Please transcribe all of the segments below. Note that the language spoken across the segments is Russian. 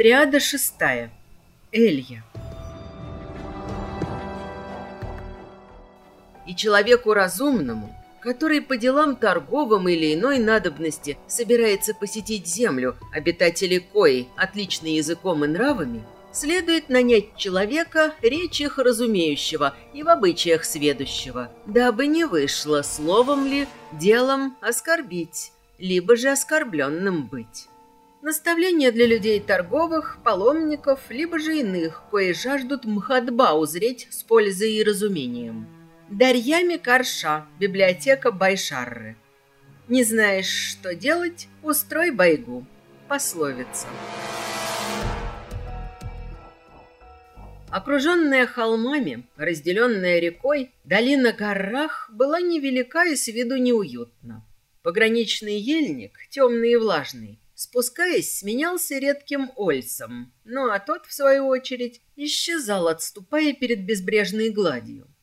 Триада шестая. Элья. И человеку разумному, который по делам торговым или иной надобности собирается посетить землю, обитатели кои, отличные языком и нравами, следует нанять человека, речь их разумеющего и в обычаях сведущего, дабы не вышло словом ли, делом оскорбить, либо же оскорбленным быть. Наставления для людей торговых, паломников, либо же иных, кои жаждут мхатба узреть с пользой и разумением. Дарьями Карша, библиотека Байшарры. Не знаешь, что делать, устрой байгу. Пословица. Окруженная холмами, разделенная рекой, долина Гаррах была невелика и с виду неуютна. Пограничный ельник, темный и влажный, спускаясь, сменялся редким ольсом, ну а тот, в свою очередь, исчезал, отступая перед безбрежной гладью.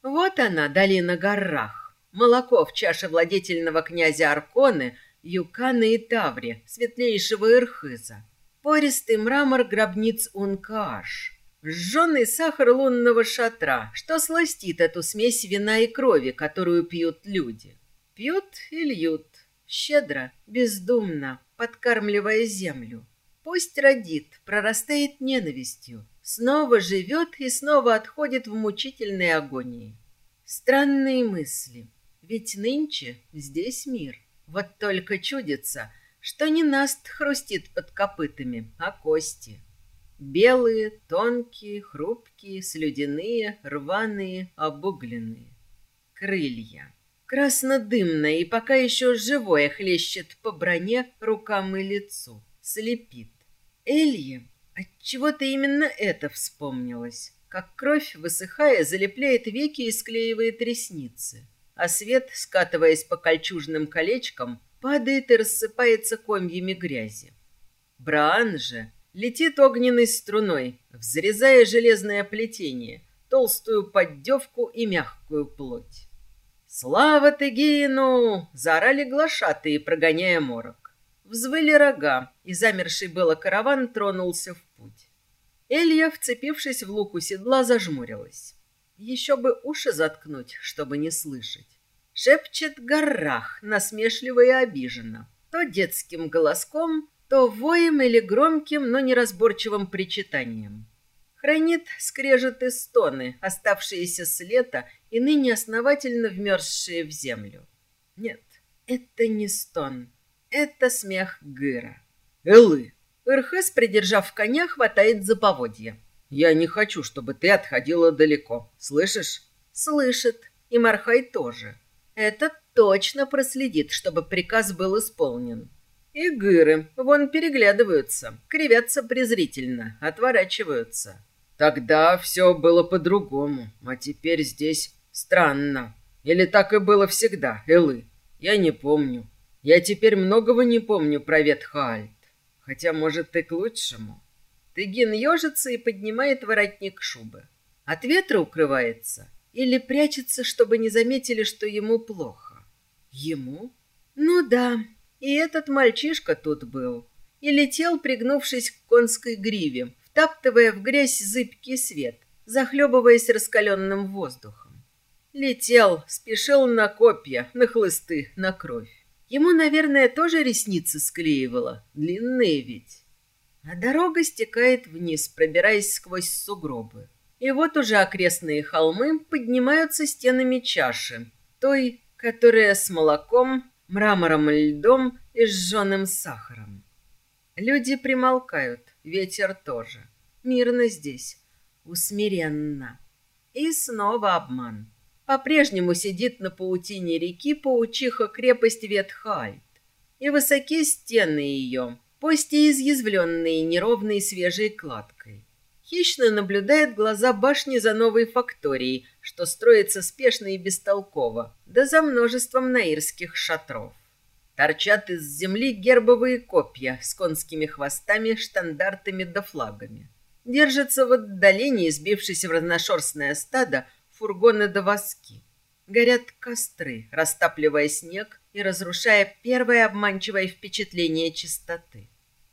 Вот она, долина Гаррах, молоко в чаше владетельного князя Арконы, Юкана и Таври, светлейшего Ирхыза, пористый мрамор гробниц Ункааш, Жженый сахар лунного шатра, что сластит эту смесь вина и крови, которую пьют люди. Пьют и льют, щедро, бездумно, подкармливая землю. Пусть родит, прорастает ненавистью, снова живет и снова отходит в мучительной агонии. Странные мысли. Ведь нынче здесь мир. Вот только чудится, что не наст хрустит под копытами, а кости. Белые, тонкие, хрупкие, слюдяные, рваные, обугленные. Крылья. Краснодымное и пока еще живое хлещет по броне, рукам и лицу. Слепит. Элье, отчего-то именно это вспомнилось. Как кровь, высыхая, залепляет веки и склеивает ресницы. А свет, скатываясь по кольчужным колечкам, падает и рассыпается комьями грязи. Браан же Летит огненной струной, взрезая железное плетение, толстую поддевку и мягкую плоть. «Слава Тегину!» — заорали глашатые, прогоняя морок. Взвыли рога, и замерший было караван тронулся в путь. Элья, вцепившись в луку седла, зажмурилась. Еще бы уши заткнуть, чтобы не слышать. Шепчет горах, насмешливо и обиженно. То детским голоском, то воем или громким, но неразборчивым причитанием. Хранит скрежет и стоны, оставшиеся с лета и ныне основательно вмерзшие в землю. Нет, это не стон, это смех Гыра. «Элы!» Ирхес, придержав коня, хватает за поводья. «Я не хочу, чтобы ты отходила далеко. Слышишь?» «Слышит. И Мархай тоже. Это точно проследит, чтобы приказ был исполнен. И гыры, вон переглядываются, кривятся презрительно, отворачиваются. Тогда все было по-другому, а теперь здесь странно. Или так и было всегда, Элы? Я не помню. Я теперь многого не помню про Ветхаальт. Хотя, может, и к лучшему. Тыгин ежится и поднимает воротник шубы. От ветра укрывается или прячется, чтобы не заметили, что ему плохо. Ему? Ну да, и этот мальчишка тут был. И летел, пригнувшись к конской гриве, втаптывая в грязь зыбкий свет, захлебываясь раскаленным воздухом. Летел, спешил на копья, на хлысты, на кровь. Ему, наверное, тоже ресницы склеивало, длинные ведь. А дорога стекает вниз, пробираясь сквозь сугробы. И вот уже окрестные холмы поднимаются стенами чаши, той, которая с молоком мрамором и льдом и сжженным сахаром. Люди примолкают, ветер тоже. Мирно здесь, усмиренно. И снова обман. По-прежнему сидит на паутине реки паучиха крепость Ветхальт. И высокие стены ее, пусть и изъязвленные неровной свежей кладкой. Хищно наблюдает глаза башни за новой факторией, что строится спешно и бестолково, да за множеством наирских шатров. Торчат из земли гербовые копья с конскими хвостами, штандартами да флагами. Держатся в отдалении, сбившись в разношерстное стадо, фургоны да воски. Горят костры, растапливая снег и разрушая первое обманчивое впечатление чистоты.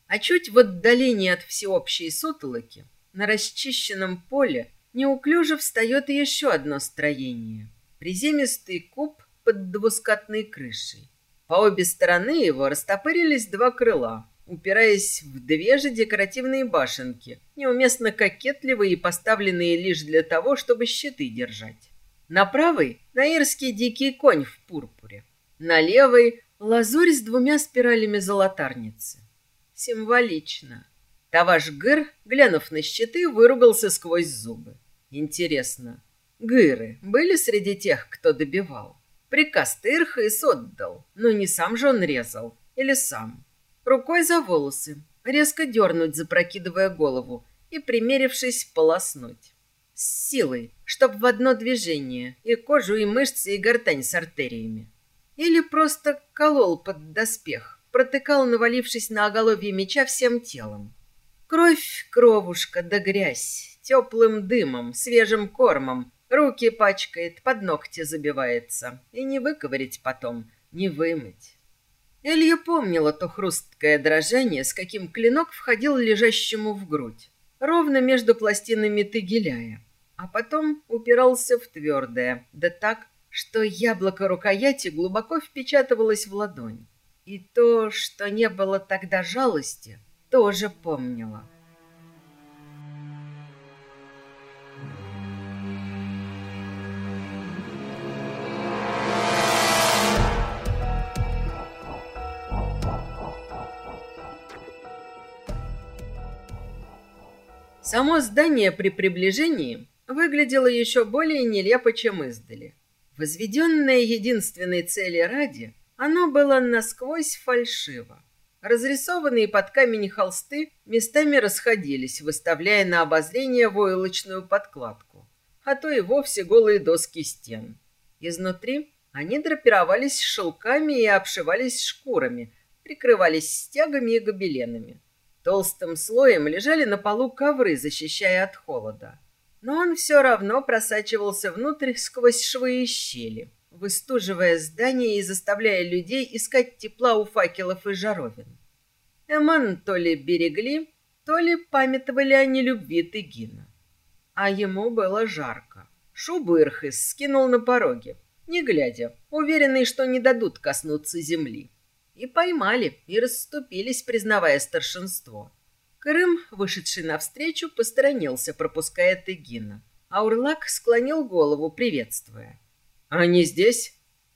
А чуть в отдалении от всеобщей сутолоки, на расчищенном поле, неуклюже встает еще одно строение. Приземистый куб под двускатной крышей. По обе стороны его растопырились два крыла, упираясь в две же декоративные башенки, неуместно кокетливые и поставленные лишь для того, чтобы щиты держать. На правой — наирский дикий конь в пурпуре. На левой — лазурь с двумя спиралями золотарницы. Символично. Таваш Гыр, глянув на щиты, выругался сквозь зубы. Интересно, Гыры были среди тех, кто добивал? Приказ Тырхаис отдал, но не сам же он резал. Или сам. Рукой за волосы, резко дернуть, запрокидывая голову, и, примерившись, полоснуть. С силой, чтоб в одно движение, и кожу, и мышцы, и гортань с артериями. Или просто колол под доспех, протыкал, навалившись на оголовье меча всем телом. Кровь, кровушка да грязь, теплым дымом, свежим кормом, руки пачкает, под ногти забивается. И не выковырить потом, не вымыть. Элья помнила то хрусткое дрожание, с каким клинок входил лежащему в грудь, ровно между пластинами тыгеляя, а потом упирался в твердое, да так, что яблоко рукояти глубоко впечатывалось в ладонь. И то, что не было тогда жалости, тоже помнила. Само здание при приближении выглядело еще более нелепо, чем издали. Возведенное единственной цели ради, оно было насквозь фальшиво. Разрисованные под камень холсты местами расходились, выставляя на обозрение войлочную подкладку, а то и вовсе голые доски стен. Изнутри они драпировались шелками и обшивались шкурами, прикрывались стягами и гобеленами. Толстым слоем лежали на полу ковры, защищая от холода. Но он все равно просачивался внутрь сквозь швы и щели, выстуживая здание и заставляя людей искать тепла у факелов и жаровин. Эман то ли берегли, то ли памятовали о нелюбви Тыгина. А ему было жарко. Шубу Ирхис скинул на пороге, не глядя, уверенный, что не дадут коснуться земли. И поймали, и расступились, признавая старшинство. Крым, вышедший навстречу, посторонился, пропуская Тыгина. А Урлак склонил голову, приветствуя. «Они здесь?»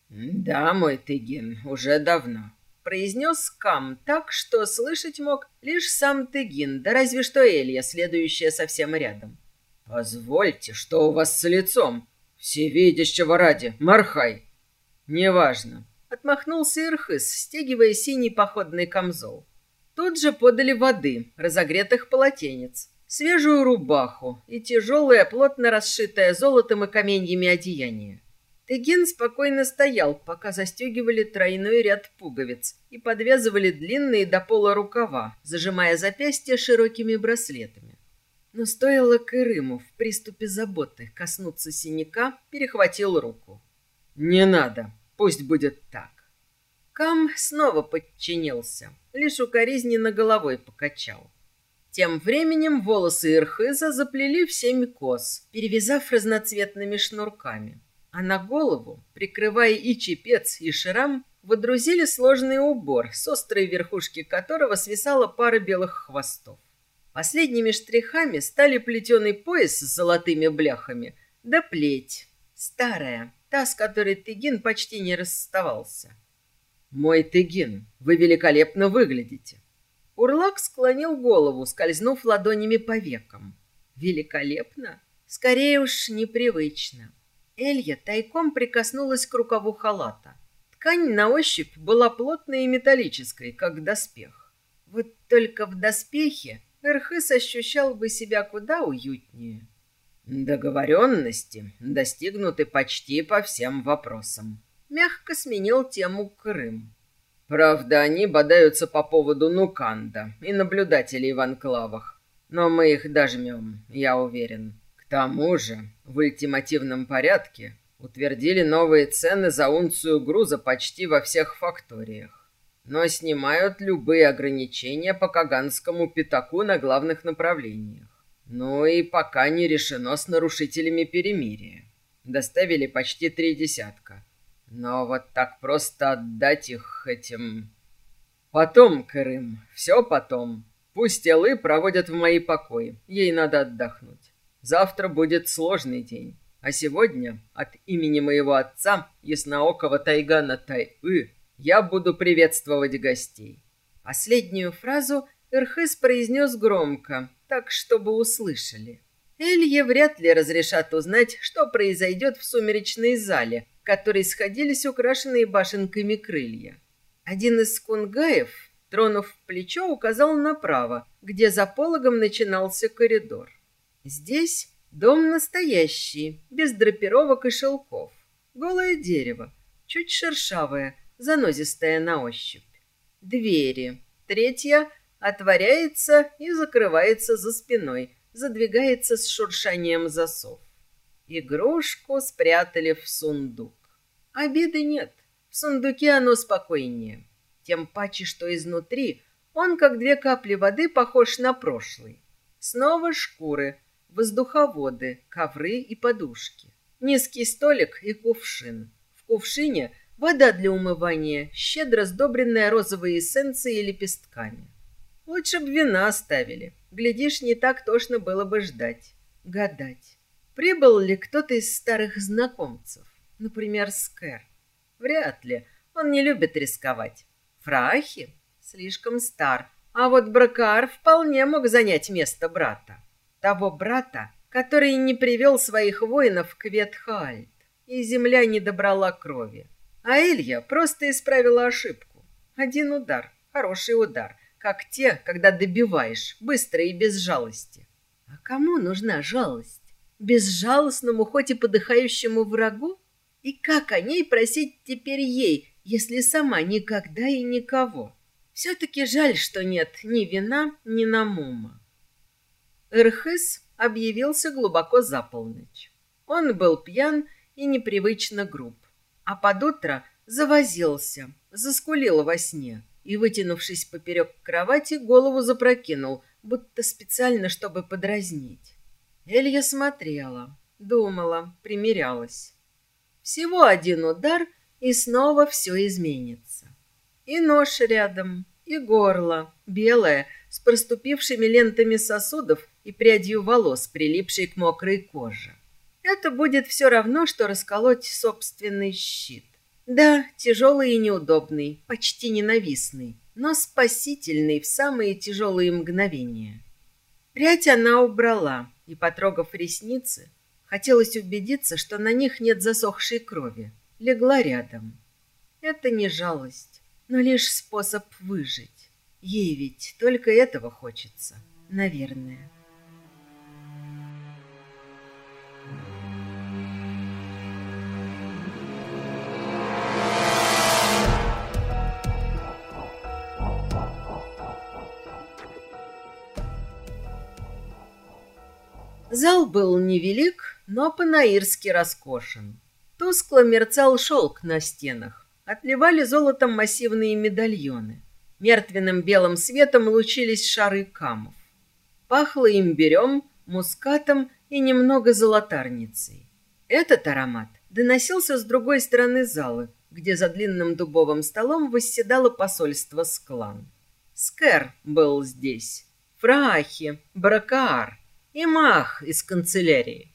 «Да, мой Тыгин, уже давно», — произнес Кам так, что слышать мог лишь сам Тыгин, да разве что Элья, следующая совсем рядом. «Позвольте, что у вас с лицом? Всевидящего ради, Мархай!» «Неважно. Отмахнулся Ирхыс, стягивая синий походный камзол. Тут же подали воды, разогретых полотенец, свежую рубаху и тяжелое, плотно расшитое золотом и каменьями одеяние. Тыгин спокойно стоял, пока застегивали тройной ряд пуговиц и подвязывали длинные до пола рукава, зажимая запястья широкими браслетами. Но стоило Кырыму в приступе заботы коснуться синяка, перехватил руку. «Не надо!» Пусть будет так. Кам снова подчинился, лишь укоризненно головой покачал. Тем временем волосы Ирхыза заплели в семь кос, перевязав разноцветными шнурками. А на голову, прикрывая и чепец, и шрам, водрузили сложный убор, с острой верхушки которого свисала пара белых хвостов. Последними штрихами стали плетеный пояс с золотыми бляхами, да плеть, старая, та, с которой Тыгин почти не расставался. «Мой Тыгин, вы великолепно выглядите!» Урлак склонил голову, скользнув ладонями по векам. «Великолепно? Скорее уж непривычно». Элья тайком прикоснулась к рукаву халата. Ткань на ощупь была плотной и металлической, как доспех. Вот только в доспехе Эрхыс ощущал бы себя куда уютнее. Договоренности достигнуты почти по всем вопросам. Мягко сменил тему Крым. Правда, они бодаются по поводу Нуканда и наблюдателей в анклавах. Но мы их дожмем, я уверен. К тому же, в ультимативном порядке утвердили новые цены за унцию груза почти во всех факториях. но снимают любые ограничения по Каганскому пятаку на главных направлениях. Ну и пока не решено с нарушителями перемирия. Доставили почти три десятка. Но вот так просто отдать их этим... Потом, Крым, все потом. Пусть Элы проводят в мои покои, ей надо отдохнуть. Завтра будет сложный день. А сегодня от имени моего отца, ясноокого Тайгана Тай-ы, я буду приветствовать гостей. Последнюю фразу Эрхес произнес громко, так, чтобы услышали. Элье вряд ли разрешат узнать, что произойдет в сумеречной зале, в которой сходились украшенные башенками крылья. Один из кунгаев, тронув плечо, указал направо, где за пологом начинался коридор. Здесь дом настоящий, без драпировок и шелков. Голое дерево, чуть шершавое, занозистое на ощупь. Двери. Третья отворяется и закрывается за спиной, задвигается с шуршанием засов. Игрушку спрятали в сундук. Обиды нет. В сундуке оно спокойнее. Тем паче, что изнутри он, как две капли воды, похож на прошлый. Снова шкуры, воздуховоды, ковры и подушки. Низкий столик и кувшин. В кувшине вода для умывания, щедро сдобренная розовой эссенцией и лепестками. Лучше б вина оставили. Глядишь, не так тошно было бы ждать, гадать. Прибыл ли кто-то из старых знакомцев? Например, Скэр? Вряд ли. Он не любит рисковать. Фрахи? Слишком стар. А вот Бракар вполне мог занять место брата. Того брата, который не привел своих воинов к Ветхаальт, и земля не добрала крови. А Элья просто исправила ошибку. Один удар, хороший удар, как те, когда добиваешь, быстро и без жалости. А кому нужна жалость? Безжалостному, хоть и подыхающему врагу? И как о ней просить теперь ей, если сама никогда и никого? Все-таки жаль, что нет ни вина, ни намума. Эрхыс объявился глубоко за полночь. Он был пьян и непривычно груб, а под утро завозился, заскулил во сне и, вытянувшись поперек кровати, голову запрокинул, будто специально, чтобы подразнить. Элья смотрела, думала, примирялась. Всего один удар, и снова все изменится. И нож рядом, и горло, белое, с проступившими лентами сосудов и прядью волос, прилипшей к мокрой коже. Это будет все равно, что расколоть собственный щит. Да, тяжелый и неудобный, почти ненавистный, но спасительный в самые тяжелые мгновения. Прядь она убрала, и, потрогав ресницы, хотелось убедиться, что на них нет засохшей крови. Легла рядом. Это не жалость, но лишь способ выжить. Ей ведь только этого хочется, наверное. Зал был невелик, но по-наирски роскошен. Тускло мерцал шелк на стенах, отливали золотом массивные медальоны. Мертвенным белым светом лучились шары камов. Пахло имбирем, мускатом и немного золотарницей. Этот аромат доносился с другой стороны зала, где за длинным дубовым столом восседало посольство Склан. Скэр был здесь, Фрахи, Бракаар, и Мах из канцелярии.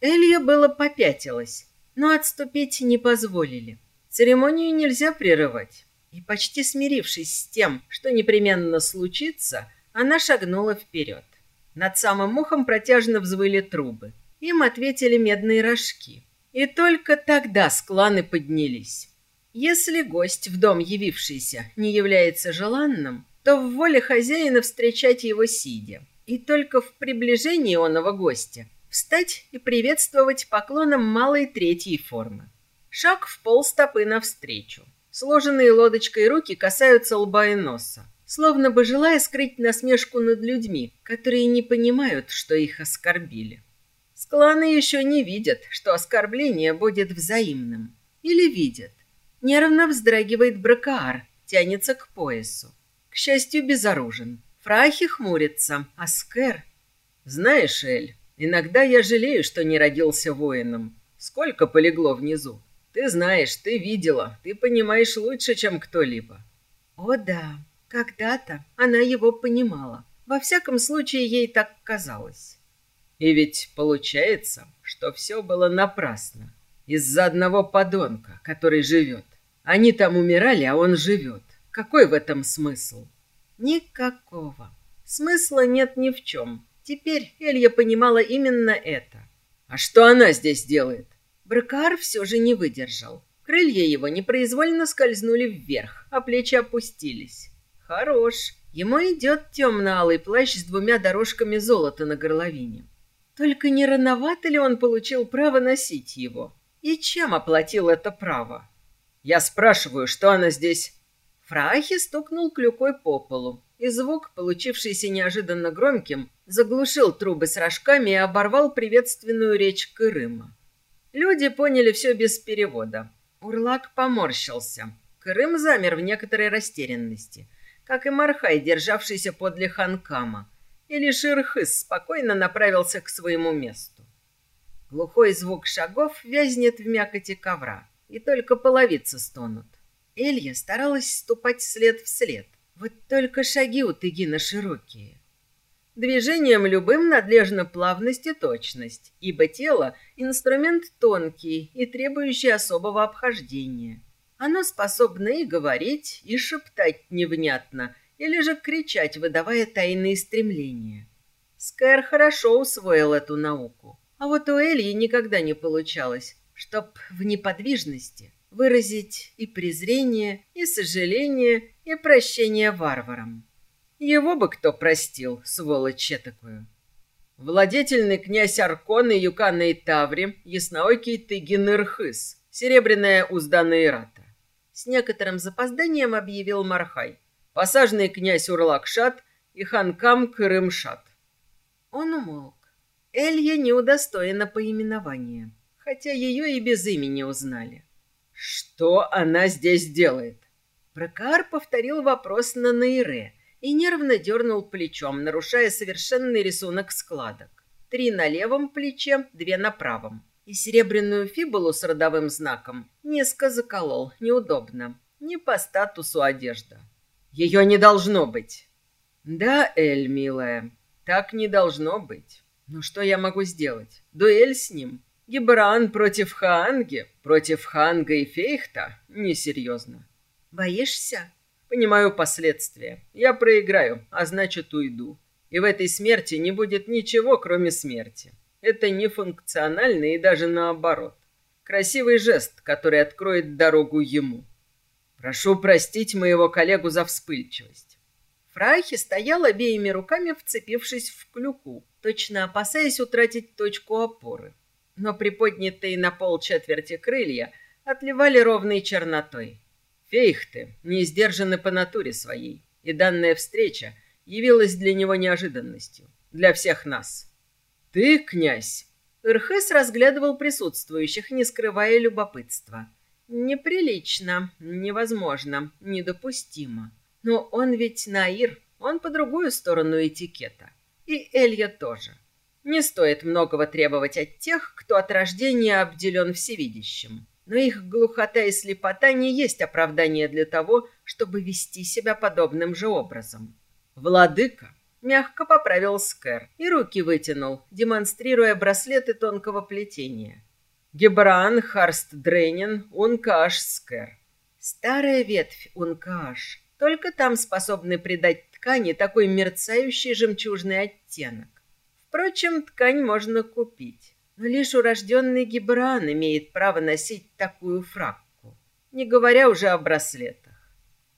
Элья было попятилась, но отступить не позволили. Церемонию нельзя прерывать. И почти смирившись с тем, что непременно случится, она шагнула вперед. Над самым ухом протяжно взвыли трубы. Им ответили медные рожки. И только тогда скланы поднялись. Если гость в дом явившийся не является желанным, то в воле хозяина встречать его сидя и только в приближении оного гостя встать и приветствовать поклоном малой третьей формы. Шаг в пол стопы навстречу. Сложенные лодочкой руки касаются лба и носа, словно бы желая скрыть насмешку над людьми, которые не понимают, что их оскорбили. Скланы еще не видят, что оскорбление будет взаимным. Или видят. Нервно вздрагивает Бракаар, тянется к поясу. К счастью, безоружен. Фрахи хмурится, а Скэр... Знаешь, Эль, иногда я жалею, что не родился воином. Сколько полегло внизу. Ты знаешь, ты видела, ты понимаешь лучше, чем кто-либо. О да, когда-то она его понимала. Во всяком случае, ей так казалось. И ведь получается, что все было напрасно. Из-за одного подонка, который живет. Они там умирали, а он живет. Какой в этом смысл? Никакого. Смысла нет ни в чем. Теперь Элья понимала именно это. А что она здесь делает? Бракар все же не выдержал. Крылья его непроизвольно скользнули вверх, а плечи опустились. Хорош. Ему идет темно-алый плащ с двумя дорожками золота на горловине. Только не рановато ли он получил право носить его? И чем оплатил это право? Я спрашиваю, что она здесь... Фрахи стукнул клюкой по полу, и звук, получившийся неожиданно громким, заглушил трубы с рожками и оборвал приветственную речь Кырыма. Люди поняли все без перевода. Урлак поморщился. Крым замер в некоторой растерянности, как и Мархай, державшийся подле Ханкама, и лишь Ирхыс спокойно направился к своему месту. Глухой звук шагов вязнет в мякоти ковра, и только половицы стонут. Элья старалась ступать след в след. Вот только шаги у Тыгина широкие. Движением любым надлежна плавность и точность, ибо тело – инструмент тонкий и требующий особого обхождения. Оно способно и говорить, и шептать невнятно, или же кричать, выдавая тайные стремления. Скэр хорошо усвоил эту науку, а вот у Эльи никогда не получалось, чтоб в неподвижности выразить и презрение, и сожаление, и прощение варварам. Его бы кто простил, сволочь такую. Владетельный князь Аркон и Юкана и Таври, ясноокий Тыгин Ирхыс, серебряная узда Наирата. С некоторым запозданием объявил Мархай. Посаженный князь Урлакшат и ханкам Крымшат. Он умолк. Элья не удостоена поименования, хотя ее и без имени узнали. Что она здесь делает? Прокар повторил вопрос на Наире — и нервно дернул плечом, нарушая совершенный рисунок складок. Три на левом плече, две на правом. И серебряную фибулу с родовым знаком низко заколол, неудобно. Не по статусу одежда. Ее не должно быть. Да, Эль, милая, так не должно быть. Но что я могу сделать? Дуэль с ним? Гибран против Хаанги? Против Ханга и Фейхта? Несерьезно. Боишься? Понимаю последствия. Я проиграю, а значит уйду. И в этой смерти не будет ничего, кроме смерти. Это не функционально и даже наоборот. Красивый жест, который откроет дорогу ему. Прошу простить моего коллегу за вспыльчивость. Фрайхи стоял обеими руками, вцепившись в клюку, точно опасаясь утратить точку опоры. Но приподнятые на пол четверти крылья отливали ровной чернотой. Фейхты не сдержаны по натуре своей, и данная встреча явилась для него неожиданностью. Для всех нас. Ты, князь? Ирхес разглядывал присутствующих, не скрывая любопытства. Неприлично, невозможно, недопустимо. Но он ведь Наир, он по другую сторону этикета. И Элья тоже. Не стоит многого требовать от тех, кто от рождения обделен всевидящим. Но их глухота и слепота не есть оправдание для того, чтобы вести себя подобным же образом. «Владыка!» — мягко поправил Скэр и руки вытянул, демонстрируя браслеты тонкого плетения. «Гебран, Харст Дрейнин, Ункаш Скэр». Старая ветвь Ункаш. Только там способны придать ткани такой мерцающий жемчужный оттенок. Впрочем, ткань можно купить. Но лишь урожденный Гибран имеет право носить такую фракку, не говоря уже о браслетах.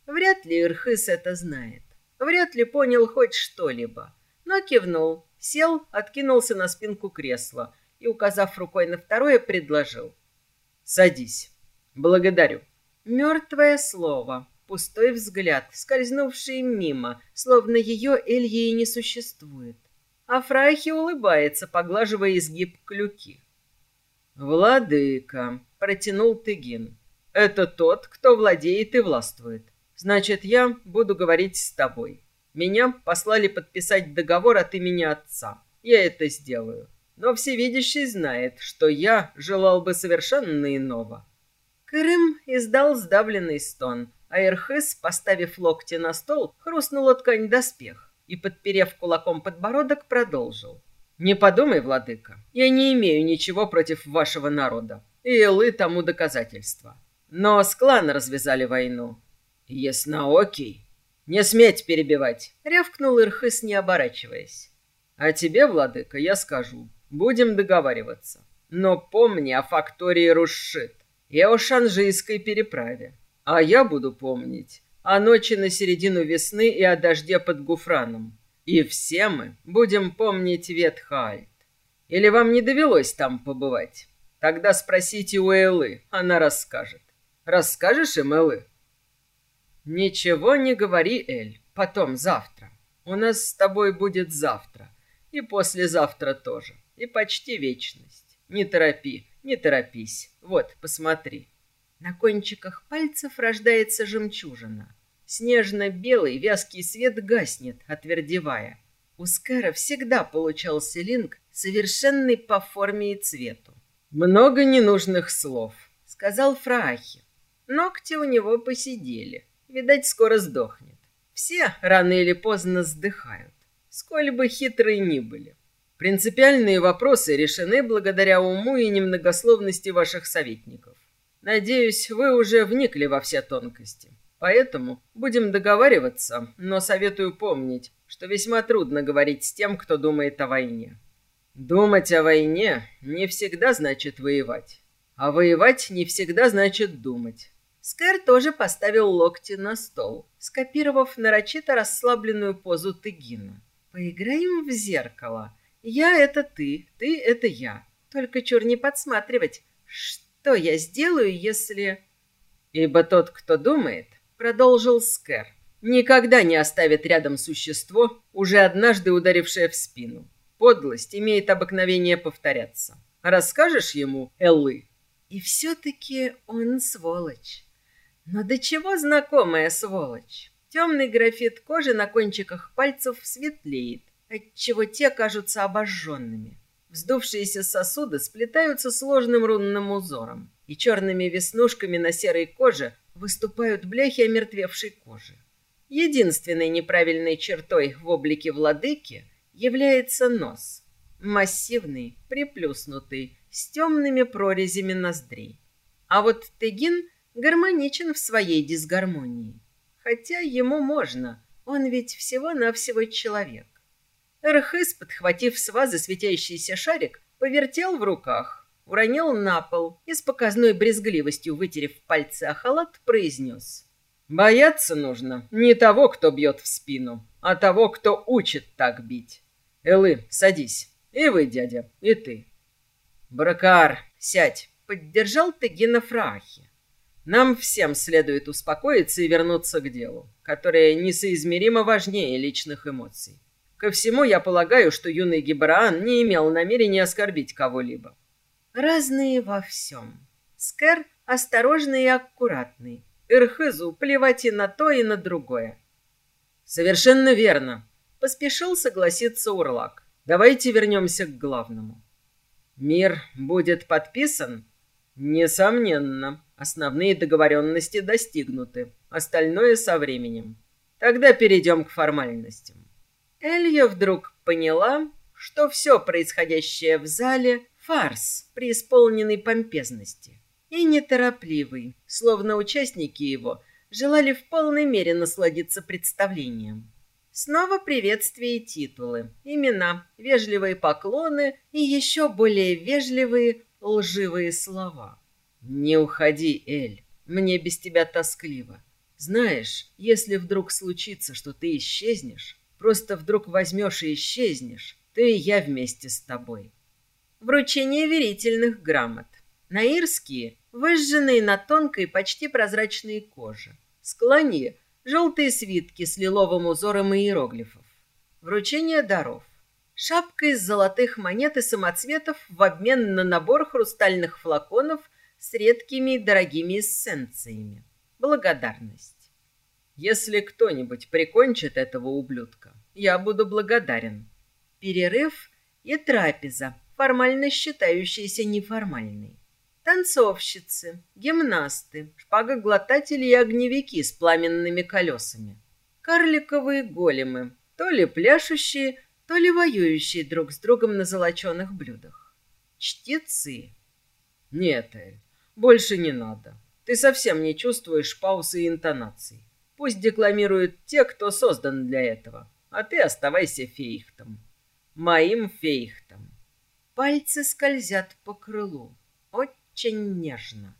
Вряд ли Ирхыс это знает. Вряд ли понял хоть что-либо. Но кивнул, сел, откинулся на спинку кресла и, указав рукой на второе, предложил. «Садись. Благодарю». Мертвое слово, пустой взгляд, скользнувший мимо, словно ее Эльи и не существует а Фрайхи улыбается, поглаживая изгиб клюки. «Владыка», — протянул Тыгин, — «это тот, кто владеет и властвует. Значит, я буду говорить с тобой. Меня послали подписать договор от имени отца. Я это сделаю. Но всевидящий знает, что я желал бы совершенно иного. Крым издал сдавленный стон, а Эрхыс, поставив локти на стол, хрустнула ткань доспех и, подперев кулаком подбородок, продолжил. «Не подумай, владыка, я не имею ничего против вашего народа, и Элы тому доказательство. Но с клана развязали войну. Ясноокий, не сметь перебивать!» — рявкнул Ирхыс, не оборачиваясь. «А тебе, владыка, я скажу, будем договариваться. Но помни о фактории Рушит и о шанжийской переправе. А я буду помнить о ночи на середину весны и о дожде под Гуфраном. И все мы будем помнить Ветхаальт. Или вам не довелось там побывать? Тогда спросите у Элы, она расскажет. Расскажешь им, Элы? Ничего не говори, Эль, потом, завтра. У нас с тобой будет завтра. И послезавтра тоже. И почти вечность. Не торопи, не торопись. Вот, посмотри. На кончиках пальцев рождается жемчужина. Снежно-белый вязкий свет гаснет, отвердевая. У Скара всегда получался линк, совершенный по форме и цвету. «Много ненужных слов», — сказал Фраахи. Ногти у него посидели. Видать, скоро сдохнет. Все рано или поздно сдыхают, сколь бы хитрые ни были. Принципиальные вопросы решены благодаря уму и немногословности ваших советников. Надеюсь, вы уже вникли во все тонкости. Поэтому будем договариваться, но советую помнить, что весьма трудно говорить с тем, кто думает о войне. Думать о войне не всегда значит воевать, а воевать не всегда значит думать. Скэр тоже поставил локти на стол, скопировав нарочито расслабленную позу Тыгина. «Поиграем в зеркало. Я — это ты, ты — это я. Только чур не подсматривать. Что?» Что я сделаю, если... Ибо тот, кто думает, продолжил Скэр, никогда не оставит рядом существо, уже однажды ударившее в спину. Подлость имеет обыкновение повторяться. Расскажешь ему, Эллы? И все-таки он сволочь. Но до чего знакомая сволочь? Темный графит кожи на кончиках пальцев светлеет, отчего те кажутся обожженными. Вздувшиеся сосуды сплетаются сложным рунным узором, и черными веснушками на серой коже выступают бляхи омертвевшей кожи. Единственной неправильной чертой в облике владыки является нос. Массивный, приплюснутый, с темными прорезями ноздрей. А вот Тегин гармоничен в своей дисгармонии. Хотя ему можно, он ведь всего-навсего человек. Эрхыс, подхватив с вазы светящийся шарик, повертел в руках, уронил на пол и с показной брезгливостью, вытерев пальцы о халат, произнес. «Бояться нужно не того, кто бьет в спину, а того, кто учит так бить. Элы, садись. И вы, дядя, и ты». «Бракар, сядь», — поддержал Тегина Фраахи. «Нам всем следует успокоиться и вернуться к делу, которое несоизмеримо важнее личных эмоций. Ко всему я полагаю, что юный Гибраан не имел намерения оскорбить кого-либо. Разные во всем. Скэр осторожный и аккуратный. Ирхызу плевать и на то, и на другое. Совершенно верно. Поспешил согласиться Урлак. Давайте вернемся к главному. Мир будет подписан? Несомненно. Основные договоренности достигнуты. Остальное со временем. Тогда перейдем к формальностям. Элья вдруг поняла, что все происходящее в зале — фарс, преисполненный помпезности. И неторопливый, словно участники его желали в полной мере насладиться представлением. Снова приветствия и титулы, имена, вежливые поклоны и еще более вежливые лживые слова. «Не уходи, Эль, мне без тебя тоскливо. Знаешь, если вдруг случится, что ты исчезнешь, Просто вдруг возьмешь и исчезнешь, то и я вместе с тобой. Вручение верительных грамот. Наирские, выжженные на тонкой, почти прозрачной коже. Склони, желтые свитки с лиловым узором иероглифов. Вручение даров. Шапка из золотых монет и самоцветов в обмен на набор хрустальных флаконов с редкими и дорогими эссенциями. Благодарность. Если кто-нибудь прикончит этого ублюдка, я буду благодарен. Перерыв и трапеза, формально считающаяся неформальной. Танцовщицы, гимнасты, шпагоглотатели и огневики с пламенными колесами. Карликовые големы, то ли пляшущие, то ли воюющие друг с другом на золоченых блюдах. Чтецы. Нет, Эль, больше не надо. Ты совсем не чувствуешь паузы и интонаций. Пусть декламируют те, кто создан для этого, а ты оставайся фейхтом. Моим фейхтом. Пальцы скользят по крылу. Очень нежно.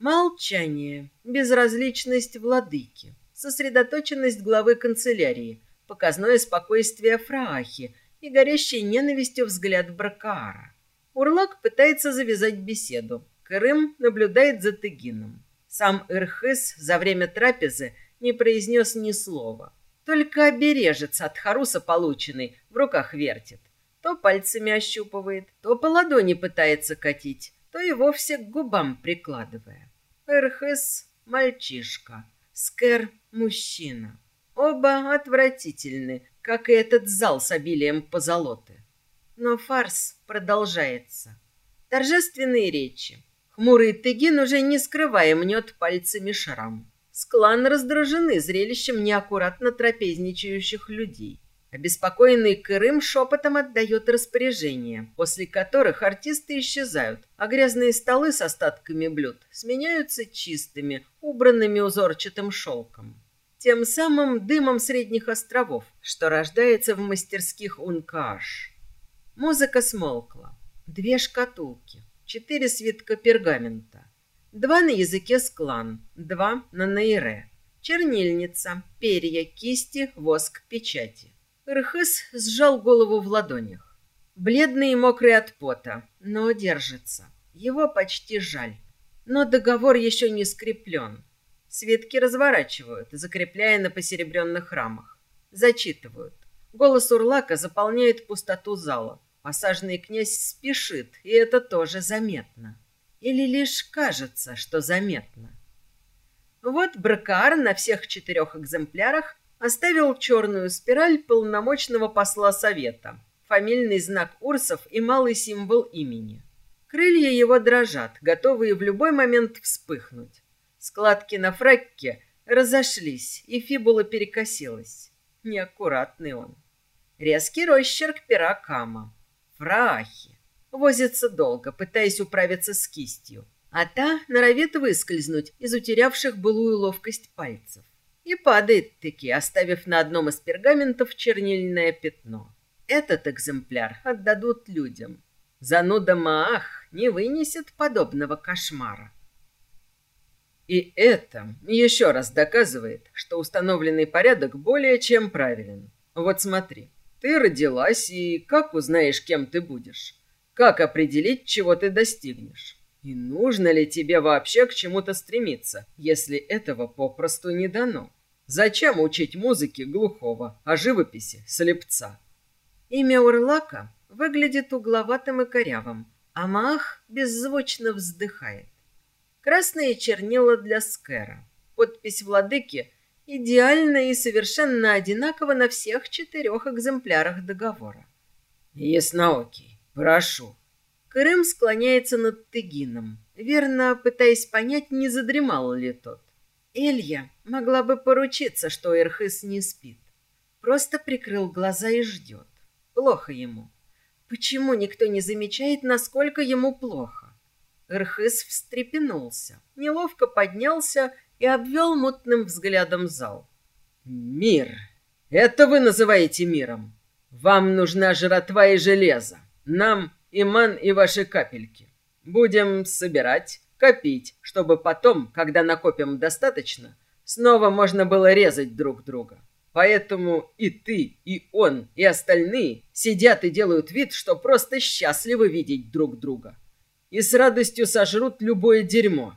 Молчание, безразличность владыки, сосредоточенность главы канцелярии, показное спокойствие Фраахи и горящий ненавистью взгляд Бракаара. Урлак пытается завязать беседу. Крым наблюдает за Тыгином. Сам Ирхыс за время трапезы не произнес ни слова. Только обережется от харуса полученный, в руках вертит. То пальцами ощупывает, то по ладони пытается катить, то и вовсе к губам прикладывая. Эрхес — мальчишка, Скэр — мужчина. Оба отвратительны, как и этот зал с обилием позолоты. Но фарс продолжается. Торжественные речи. Хмурый Тыгин уже не скрывая мнет пальцами шрам. Склан раздражены зрелищем неаккуратно трапезничающих людей. Обеспокоенный Крым шепотом отдает распоряжения, после которых артисты исчезают, а грязные столы с остатками блюд сменяются чистыми, убранными узорчатым шелком. Тем самым дымом средних островов, что рождается в мастерских Ункааш. Музыка смолкла. Две шкатулки, четыре свитка пергамента. Два на языке склан, два на наире. Чернильница, перья, кисти, воск, печати. Рыхыс сжал голову в ладонях. Бледный и мокрый от пота, но держится. Его почти жаль. Но договор еще не скреплен. Свитки разворачивают, закрепляя на посеребренных рамах. Зачитывают. Голос Урлака заполняет пустоту зала. Посаженный князь спешит, и это тоже заметно. Или лишь кажется, что заметно. Вот Бракар на всех четырех экземплярах оставил черную спираль полномочного посла Совета, фамильный знак Урсов и малый символ имени. Крылья его дрожат, готовые в любой момент вспыхнуть. Складки на фракке разошлись, и фибула перекосилась. Неаккуратный он. Резкий росчерк пера Кама. Фрахи. Возится долго, пытаясь управиться с кистью, а та норовит выскользнуть из утерявших былую ловкость пальцев. И падает-таки, оставив на одном из пергаментов чернильное пятно. Этот экземпляр отдадут людям. Зануда Маах не вынесет подобного кошмара. И это еще раз доказывает, что установленный порядок более чем правилен. Вот смотри, ты родилась, и как узнаешь, кем ты будешь? Как определить, чего ты достигнешь? И нужно ли тебе вообще к чему-то стремиться, если этого попросту не дано? Зачем учить музыке глухого, а живописи слепца? Имя Урлака выглядит угловатым и корявым, а Маах беззвучно вздыхает. Красные чернила для Скэра. Подпись владыки идеально и совершенно одинакова на всех четырех экземплярах договора. Ясноокий, прошу. Крым склоняется над Тыгином, верно пытаясь понять, не задремал ли тот. Элья могла бы поручиться, что Эрхыс не спит. Просто прикрыл глаза и ждет. Плохо ему. Почему никто не замечает, насколько ему плохо? Эрхыс встрепенулся, неловко поднялся и обвел мутным взглядом зал. «Мир! Это вы называете миром? Вам нужна жратва и железо. Нам иман и ваши капельки. Будем собирать, копить, чтобы потом, когда накопим достаточно, снова можно было резать друг друга. Поэтому и ты, и он, и остальные сидят и делают вид, что просто счастливы видеть друг друга. И с радостью сожрут любое дерьмо.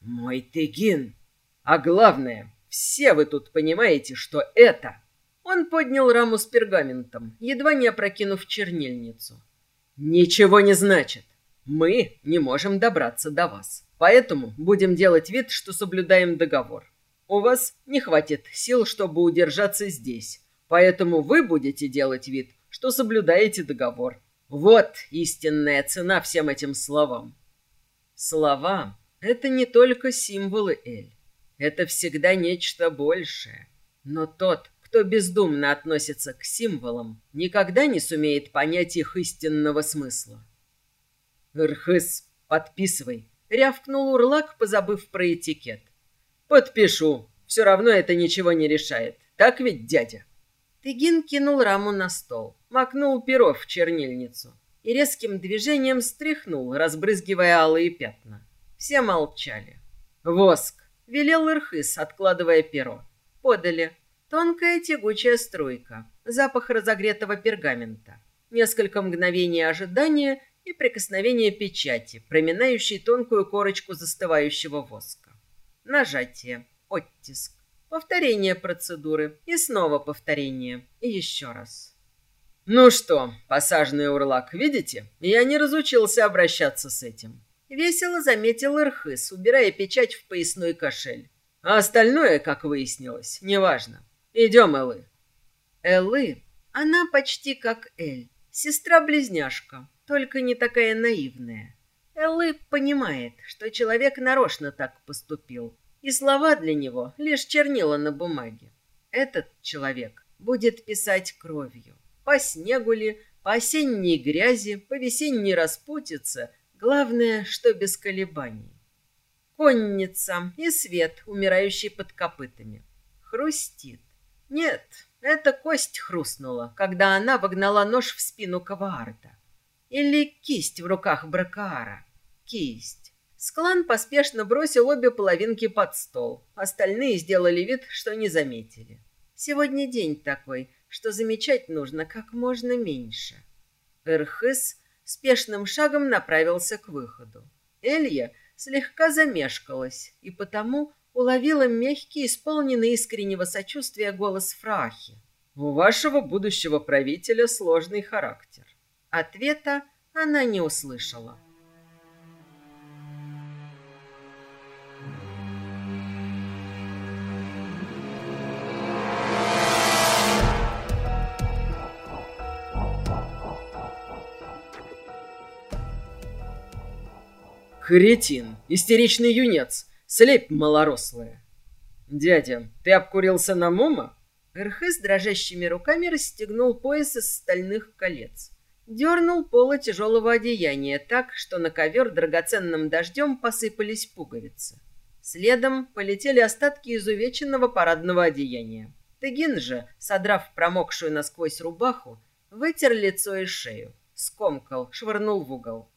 Мой Тыгин. А главное, все вы тут понимаете, что это... Он поднял раму с пергаментом, едва не опрокинув чернильницу. Ничего не значит. Мы не можем добраться до вас. Поэтому будем делать вид, что соблюдаем договор. У вас не хватит сил, чтобы удержаться здесь, поэтому вы будете делать вид, что соблюдаете договор. Вот истинная цена всем этим словам. Слова — это не только символы, Эль. Это всегда нечто большее. Но тот, кто бездумно относится к символам, никогда не сумеет понять их истинного смысла. «Ирхыс, подписывай!» — рявкнул Урлак, позабыв про этикет. «Подпишу. Все равно это ничего не решает. Так ведь, дядя?» Тыгин кинул раму на стол, макнул перо в чернильницу и резким движением стряхнул, разбрызгивая алые пятна. Все молчали. «Воск!» — велел Ирхыс, откладывая перо. Подали. Тонкая тягучая струйка, запах разогретого пергамента. Несколько мгновений ожидания и прикосновение печати, проминающей тонкую корочку застывающего воска. Нажатие, оттиск, повторение процедуры и снова повторение, и еще раз. «Ну что, посаженный урлак, видите? Я не разучился обращаться с этим». Весело заметил Ирхыс, убирая печать в поясной кошель. А остальное, как выяснилось, неважно. Идем, Элы. Элы, она почти как Эль, сестра-близняшка, только не такая наивная. Эллы понимает, что человек нарочно так поступил, и слова для него лишь чернила на бумаге. Этот человек будет писать кровью. По снегу ли, по осенней грязи, по весенней распутице, главное, что без колебаний. Конница и свет, умирающий под копытами. Хрустит. Нет, эта кость хрустнула, когда она вогнала нож в спину Каваарта. Или кисть в руках Бракаара. Кисть. Склан поспешно бросил обе половинки под стол. Остальные сделали вид, что не заметили. Сегодня день такой, что замечать нужно как можно меньше. Эрхыс спешным шагом направился к выходу. Элья слегка замешкалась и потому уловила мягкий, исполненный искреннего сочувствия голос Фрахи. «У вашего будущего правителя сложный характер». Ответа она не услышала. Кретин, истеричный юнец, слепь малорослая. Дядя, ты обкурился на Мома? РХ с дрожащими руками расстегнул пояс из стальных колец. Дернул поло тяжелого одеяния так, что на ковер драгоценным дождем посыпались пуговицы. Следом полетели остатки изувеченного парадного одеяния. Тыгин же, содрав промокшую насквозь рубаху, вытер лицо и шею, скомкал, швырнул в угол.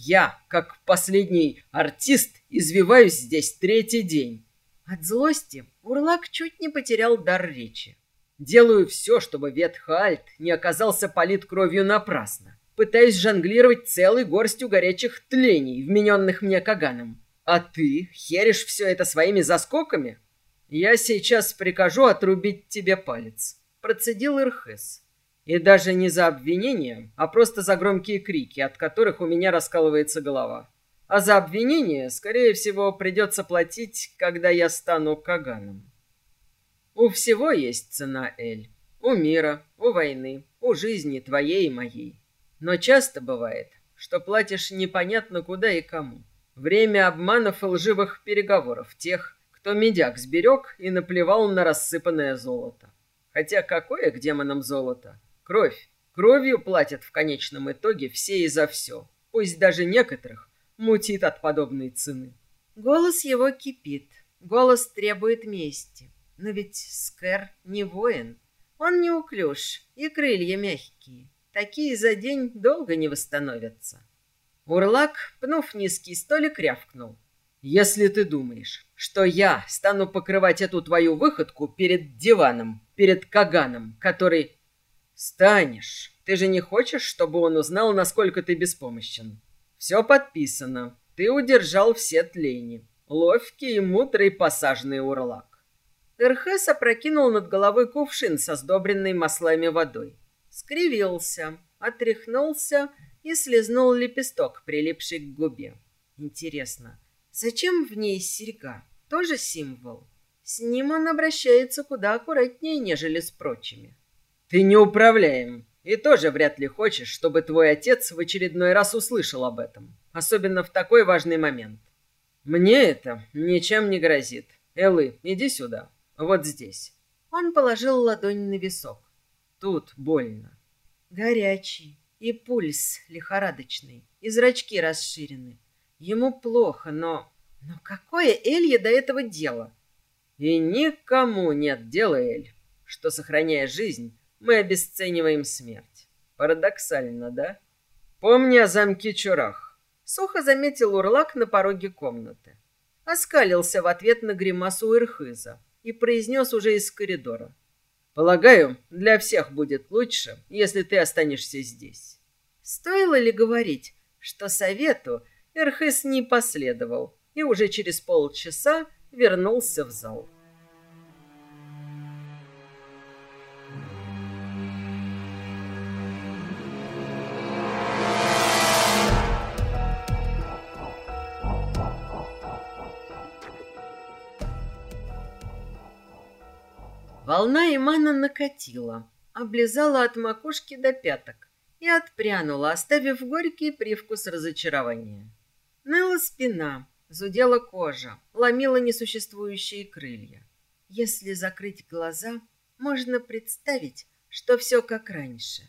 Я, как последний артист, извиваюсь здесь третий день. От злости Урлак чуть не потерял дар речи. Делаю все, чтобы Ветхальт не оказался полит кровью напрасно. Пытаюсь жонглировать целой горстью горячих тлений, вмененных мне Каганом. А ты херишь все это своими заскоками? Я сейчас прикажу отрубить тебе палец. Процедил Ирхес. И даже не за обвинение, а просто за громкие крики, от которых у меня раскалывается голова. А за обвинение, скорее всего, придется платить, когда я стану Каганом. У всего есть цена, Эль. У мира, у войны, у жизни твоей и моей. Но часто бывает, что платишь непонятно куда и кому. Время обманов и лживых переговоров тех, кто медяк сберег и наплевал на рассыпанное золото. Хотя какое к демонам золото? Кровь. Кровью платят в конечном итоге все и за все. Пусть даже некоторых мутит от подобной цены. Голос его кипит. Голос требует мести. Но ведь Скэр не воин. Он не уклюж, и крылья мягкие. Такие за день долго не восстановятся. Урлак, пнув низкий столик, рявкнул. «Если ты думаешь, что я стану покрывать эту твою выходку перед диваном, перед Каганом, который «Станешь. Ты же не хочешь, чтобы он узнал, насколько ты беспомощен? Все подписано. Ты удержал все тлени. Ловкий и мудрый посаженный урлак». Эрхес опрокинул над головой кувшин со сдобренной маслами водой. Скривился, отряхнулся и слезнул лепесток, прилипший к губе. Интересно, зачем в ней серьга? Тоже символ? С ним он обращается куда аккуратнее, нежели с прочими. Ты не управляем, и тоже вряд ли хочешь, чтобы твой отец в очередной раз услышал об этом, особенно в такой важный момент. Мне это ничем не грозит. Эллы, иди сюда, вот здесь. Он положил ладонь на висок. Тут больно. Горячий, и пульс лихорадочный, и зрачки расширены. Ему плохо, но... Но какое Элье до этого дело? И никому нет дела, Эль, что, сохраняя жизнь, мы обесцениваем смерть. Парадоксально, да? Помни о замке Чурах. Сухо заметил Урлак на пороге комнаты. Оскалился в ответ на гримасу Ирхыза и произнес уже из коридора. Полагаю, для всех будет лучше, если ты останешься здесь. Стоило ли говорить, что совету Ирхыз не последовал и уже через полчаса вернулся в зал. Волна Имана накатила, облизала от макушки до пяток и отпрянула, оставив горький привкус разочарования. Ныла спина, Зудела кожа, ломила несуществующие крылья. Если закрыть глаза, можно представить, что все как раньше.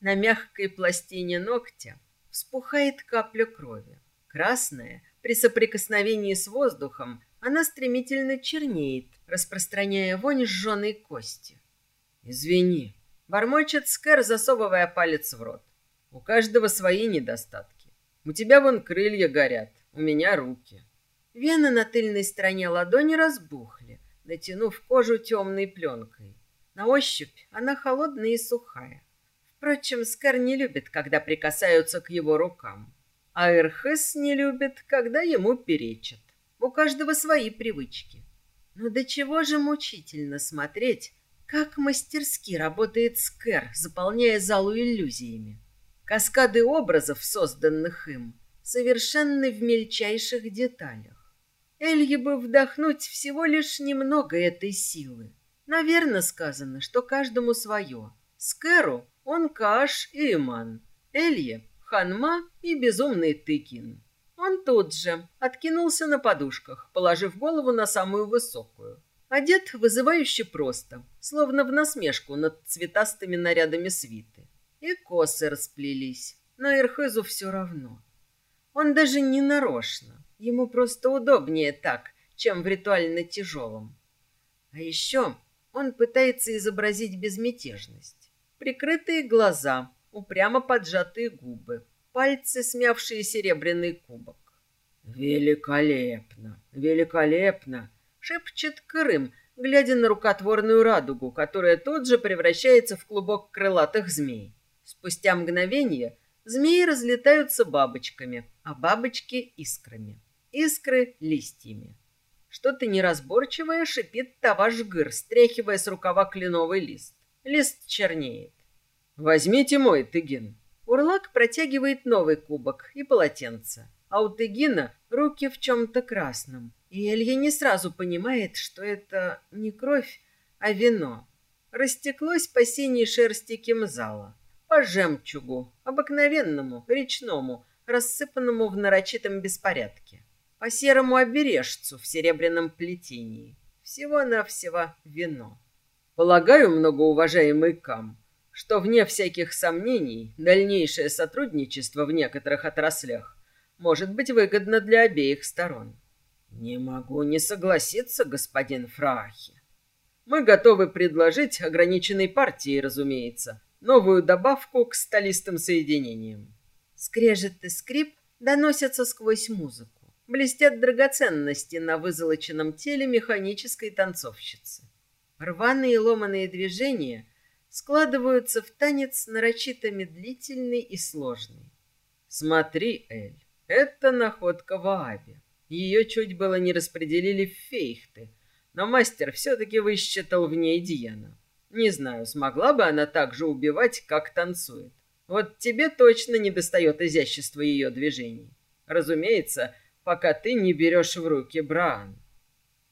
На мягкой пластине ногтя вспухает капля крови. Красная, при соприкосновении с воздухом, она стремительно чернеет, распространяя вонь сжженной кости. «Извини», — бормочет Скэр, засовывая палец в рот. «У каждого свои недостатки. У тебя вон крылья горят, у меня руки. Вены на тыльной стороне ладони разбухли, натянув кожу темной пленкой. На ощупь она холодная и сухая. Впрочем, Скар не любит, когда прикасаются к его рукам. А Эрхес не любит, когда ему перечат. У каждого свои привычки. Но до чего же мучительно смотреть, как мастерски работает Скэр, заполняя залу иллюзиями. Каскады образов, созданных им, совершенны в мельчайших деталях. Элье бы вдохнуть всего лишь немного этой силы. Наверно сказано, что каждому свое. Скэру он Каш и Иман, Элье — Ханма и безумный Тыкин. Он тут же откинулся на подушках, положив голову на самую высокую. Одет вызывающе просто, словно в насмешку над цветастыми нарядами свиты. И косы расплелись, но Ирхызу все равно. Он даже не нарочно. Ему просто удобнее так, чем в ритуально тяжелом. А еще он пытается изобразить безмятежность. Прикрытые глаза, упрямо поджатые губы, пальцы, смявшие серебряный кубок. «Великолепно! Великолепно!» — шепчет Крым, глядя на рукотворную радугу, которая тут же превращается в клубок крылатых змей. Спустя мгновение Змеи разлетаются бабочками, а бабочки — искрами. Искры — листьями. Что-то неразборчивое шипит Тавашгыр, стряхивая с рукава кленовый лист. Лист чернеет. «Возьмите мой, Тыгин». Урлак протягивает новый кубок и полотенце, а у Тыгина руки в чем-то красном. И Илья не сразу понимает, что это не кровь, а вино. Растеклось по синей шерсти кимзала по жемчугу, обыкновенному, речному, рассыпанному в нарочитом беспорядке, по серому обережцу в серебряном плетении. Всего-навсего вино. Полагаю, многоуважаемый Кам, что, вне всяких сомнений, дальнейшее сотрудничество в некоторых отраслях может быть выгодно для обеих сторон. Не могу не согласиться, господин Фрахи. Мы готовы предложить ограниченной партии, разумеется, новую добавку к столистым соединениям. Скрежет и скрип доносятся сквозь музыку. Блестят драгоценности на вызолоченном теле механической танцовщицы. Рваные и ломаные движения складываются в танец нарочито медлительный и сложный. Смотри, Эль, это находка в Аабе. Ее чуть было не распределили в фейхты, но мастер все-таки высчитал в ней Диана. Не знаю, смогла бы она так же убивать, как танцует. Вот тебе точно не достает изящества ее движений. Разумеется, пока ты не берешь в руки Браан.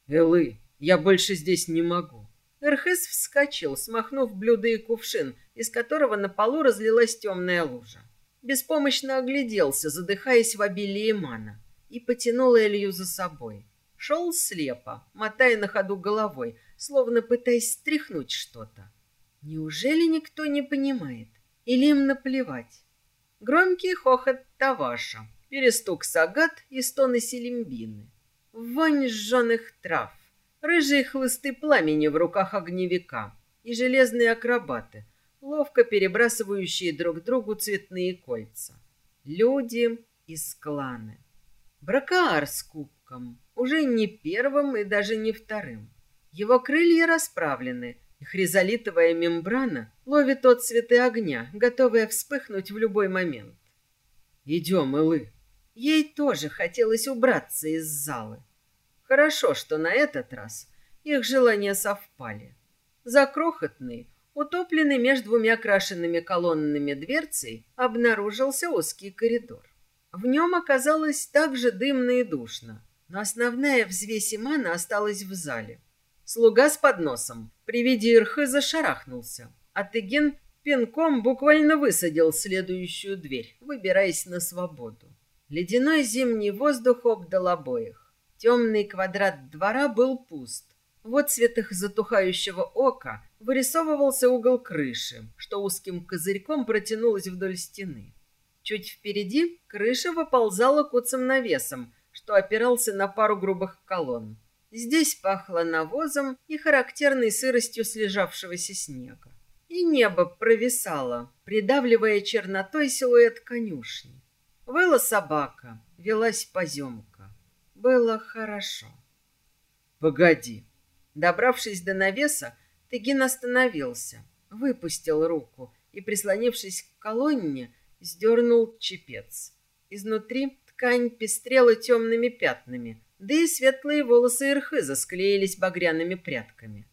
Элы, Я больше здесь не могу. Эрхес вскочил, смахнув блюдо и кувшин, из которого на полу разлилась темная лужа. Беспомощно огляделся, задыхаясь в обилии мана, и потянул Элью за собой. Шел слепо, мотая на ходу головой, словно пытаясь стряхнуть что-то. Неужели никто не понимает? Или им наплевать? Громкий хохот Таваша, перестук сагат и стоны селимбины. Вонь сжженных трав, рыжие хлысты пламени в руках огневика и железные акробаты, ловко перебрасывающие друг другу цветные кольца. Люди из кланы. Бракаар с кубком, уже не первым и даже не вторым. Его крылья расправлены, и хризолитовая мембрана ловит отцветы огня, готовая вспыхнуть в любой момент. «Идем, Илы!» Ей тоже хотелось убраться из залы. Хорошо, что на этот раз их желания совпали. За крохотный, утопленный между двумя крашенными колоннами дверцей, обнаружился узкий коридор. В нем оказалось так же дымно и душно, но основная взвесь имана осталась в зале. Слуга с подносом при виде Ирхы зашарахнулся, а Тыген пинком буквально высадил следующую дверь, выбираясь на свободу. Ледяной зимний воздух обдал обоих. Темный квадрат двора был пуст. В отцветах затухающего ока вырисовывался угол крыши, что узким козырьком протянулось вдоль стены. Чуть впереди крыша выползала куцым навесом, что опирался на пару грубых колонн. Здесь пахло навозом и характерной сыростью слежавшегося снега. И небо провисало, придавливая чернотой силуэт конюшни. Выла собака, велась поземка. Было хорошо. «Погоди!» Добравшись до навеса, Тыгин остановился, выпустил руку и, прислонившись к колонне, сдернул чепец. Изнутри ткань пестрела темными пятнами, да и светлые волосы Ирхыза склеились багряными прядками.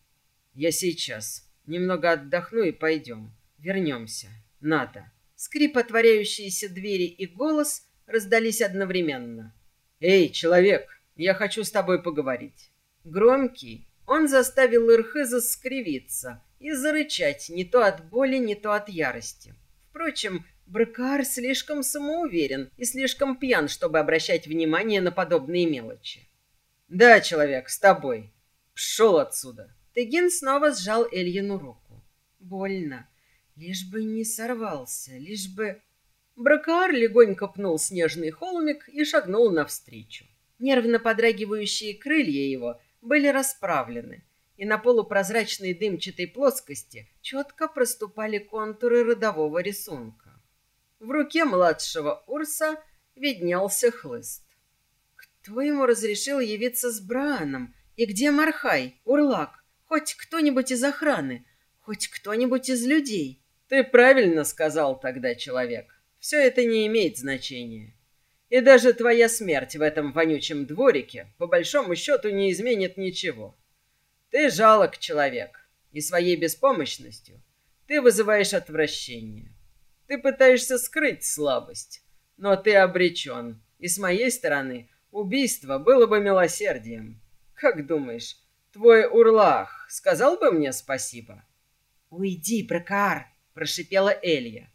«Я сейчас. Немного отдохну и пойдем. Вернемся. Надо». Скрип отворяющиеся двери и голос раздались одновременно. «Эй, человек, я хочу с тобой поговорить». Громкий, он заставил Ирхыза скривиться и зарычать не то от боли, не то от ярости. Впрочем, Бракар слишком самоуверен и слишком пьян, чтобы обращать внимание на подобные мелочи. «Да, человек, с тобой. Пшел отсюда!» Тыгин снова сжал Эльину руку. Больно. Лишь бы не сорвался, лишь бы... Бракар легонько пнул снежный холмик и шагнул навстречу. Нервно подрагивающие крылья его были расправлены, и на полупрозрачной дымчатой плоскости четко проступали контуры родового рисунка. В руке младшего Урса виднелся хлыст. Кто ему разрешил явиться с Брааном? И где Мархай, Урлак? Хоть кто-нибудь из охраны? Хоть кто-нибудь из людей? Ты правильно сказал тогда, человек. Все это не имеет значения. И даже твоя смерть в этом вонючем дворике, по большому счету, не изменит ничего. Ты жалок человек, и своей беспомощностью ты вызываешь отвращение. Ты пытаешься скрыть слабость, но ты обречен, и с моей стороны убийство было бы милосердием. Как думаешь, твой Урлах сказал бы мне спасибо?» «Уйди, Бракаар!» – прошипела Элья.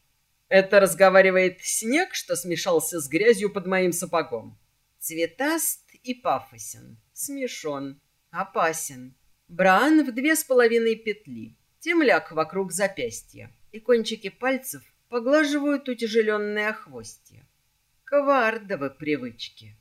Это разговаривает снег, что смешался с грязью под моим сапогом. Цветаст и пафосен, смешон, опасен. Бран в две с половиной петли, темляк вокруг запястья, и кончики пальцев поглаживают утяжеленные охвостья. Ковардовы привычки.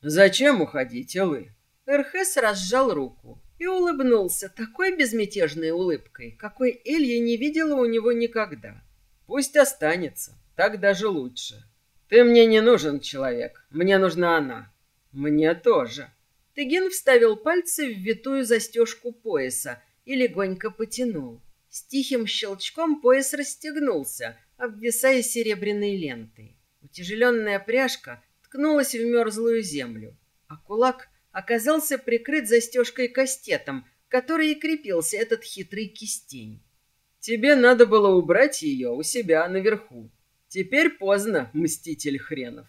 «Зачем уходить, Элы?» Эрхес разжал руку и улыбнулся такой безмятежной улыбкой, какой Элья не видела у него никогда. Пусть останется, так даже лучше. Ты мне не нужен, человек, мне нужна она. Мне тоже. Тыгин вставил пальцы в витую застежку пояса и легонько потянул. С тихим щелчком пояс расстегнулся, обвисая серебряной лентой. Утяжеленная пряжка ткнулась в мерзлую землю, а кулак оказался прикрыт застежкой-кастетом, который и крепился этот хитрый кистень. Тебе надо было убрать ее у себя наверху. Теперь поздно, мститель хренов.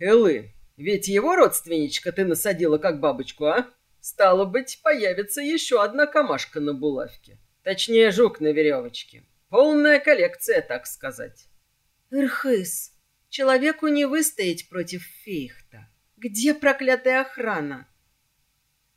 Элы, ведь его родственничка ты насадила как бабочку, а? Стало быть, появится еще одна камашка на булавке. Точнее, жук на веревочке. Полная коллекция, так сказать. Ирхыс, человеку не выстоять против фейхта. Где проклятая охрана?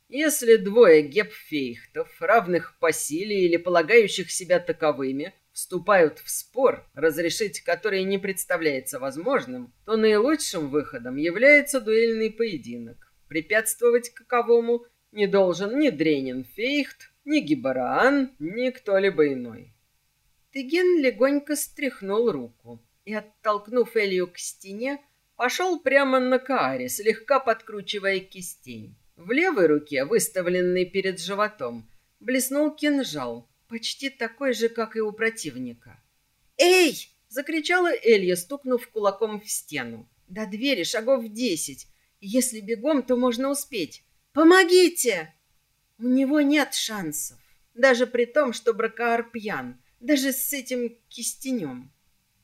Если двое гепфейхтов, равных по силе или полагающих себя таковыми, вступают в спор, разрешить который не представляется возможным, то наилучшим выходом является дуэльный поединок, препятствовать каковому не должен ни Дренин Фейхт, ни Гибараан, ни кто-либо иной. Тыген легонько стряхнул руку и, оттолкнув Элью к стене, пошел прямо на Кааре, слегка подкручивая кистень. В левой руке, выставленной перед животом, блеснул кинжал, почти такой же, как и у противника. «Эй!» — закричала Элья, стукнув кулаком в стену. «До двери шагов десять. Если бегом, то можно успеть. Помогите!» У него нет шансов, даже при том, что Бракаар пьян, даже с этим кистенем.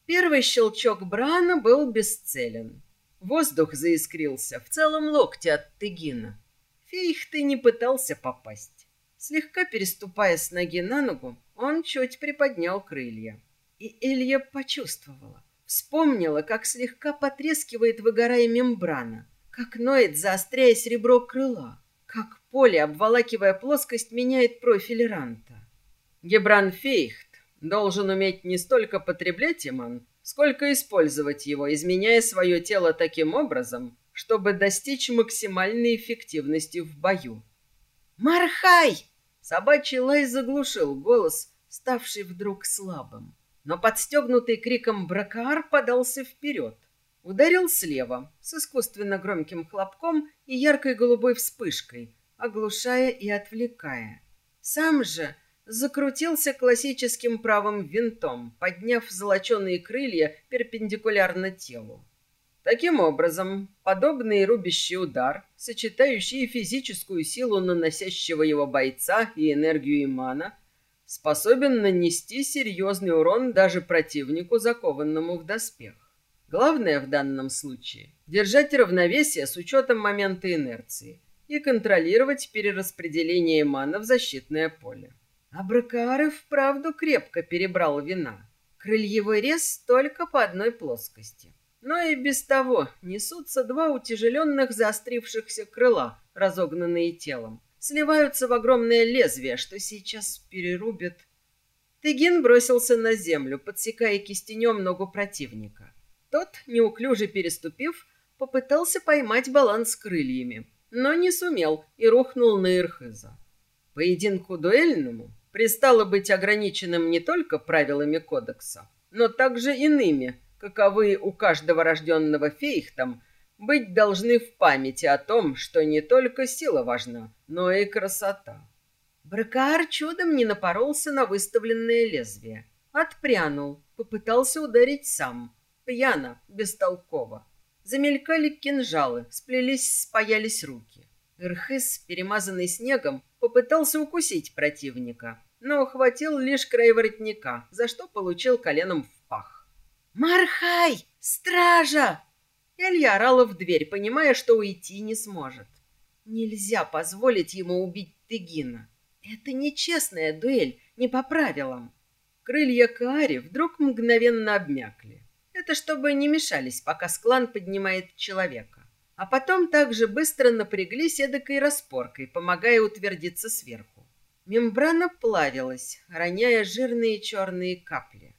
Первый щелчок Брана был бесцелен. Воздух заискрился в целом локте от Тыгина. Фейхты не пытался попасть. Слегка переступая с ноги на ногу, он чуть приподнял крылья. И Элья почувствовала. Вспомнила, как слегка потрескивает, выгорая мембрана, как ноет, заостряясь ребро крыла, как поле, обволакивая плоскость, меняет профиль ранта. Гебран Фейхт должен уметь не столько потреблять иман, сколько использовать его, изменяя свое тело таким образом, чтобы достичь максимальной эффективности в бою. «Мархай!» Собачий лай заглушил голос, ставший вдруг слабым. Но подстегнутый криком Бракаар подался вперед. Ударил слева, с искусственно громким хлопком и яркой голубой вспышкой, оглушая и отвлекая. Сам же закрутился классическим правым винтом, подняв золоченые крылья перпендикулярно телу. Таким образом, подобный рубящий удар, сочетающий физическую силу наносящего его бойца и энергию имана, способен нанести серьезный урон даже противнику, закованному в доспех. Главное в данном случае – держать равновесие с учетом момента инерции и контролировать перераспределение мана в защитное поле. Абракаар вправду крепко перебрал вина. Крыльевой рез только по одной плоскости – но и без того несутся два утяжеленных заострившихся крыла, разогнанные телом. Сливаются в огромное лезвие, что сейчас перерубит. Тыгин бросился на землю, подсекая кистенем ногу противника. Тот, неуклюже переступив, попытался поймать баланс крыльями, но не сумел и рухнул на Ирхыза. Поединку дуэльному пристало быть ограниченным не только правилами кодекса, но также иными, каковы у каждого рожденного фейхтом, быть должны в памяти о том, что не только сила важна, но и красота. Бракаар чудом не напоролся на выставленное лезвие. Отпрянул, попытался ударить сам. Пьяно, бестолково. Замелькали кинжалы, сплелись, спаялись руки. Ирхыс, перемазанный снегом, попытался укусить противника, но ухватил лишь край воротника, за что получил коленом в «Мархай! Стража!» Элья орала в дверь, понимая, что уйти не сможет. Нельзя позволить ему убить Тыгина. Это нечестная дуэль, не по правилам. Крылья Каари вдруг мгновенно обмякли. Это чтобы не мешались, пока склан поднимает человека. А потом также быстро напряглись эдакой распоркой, помогая утвердиться сверху. Мембрана плавилась, роняя жирные черные капли.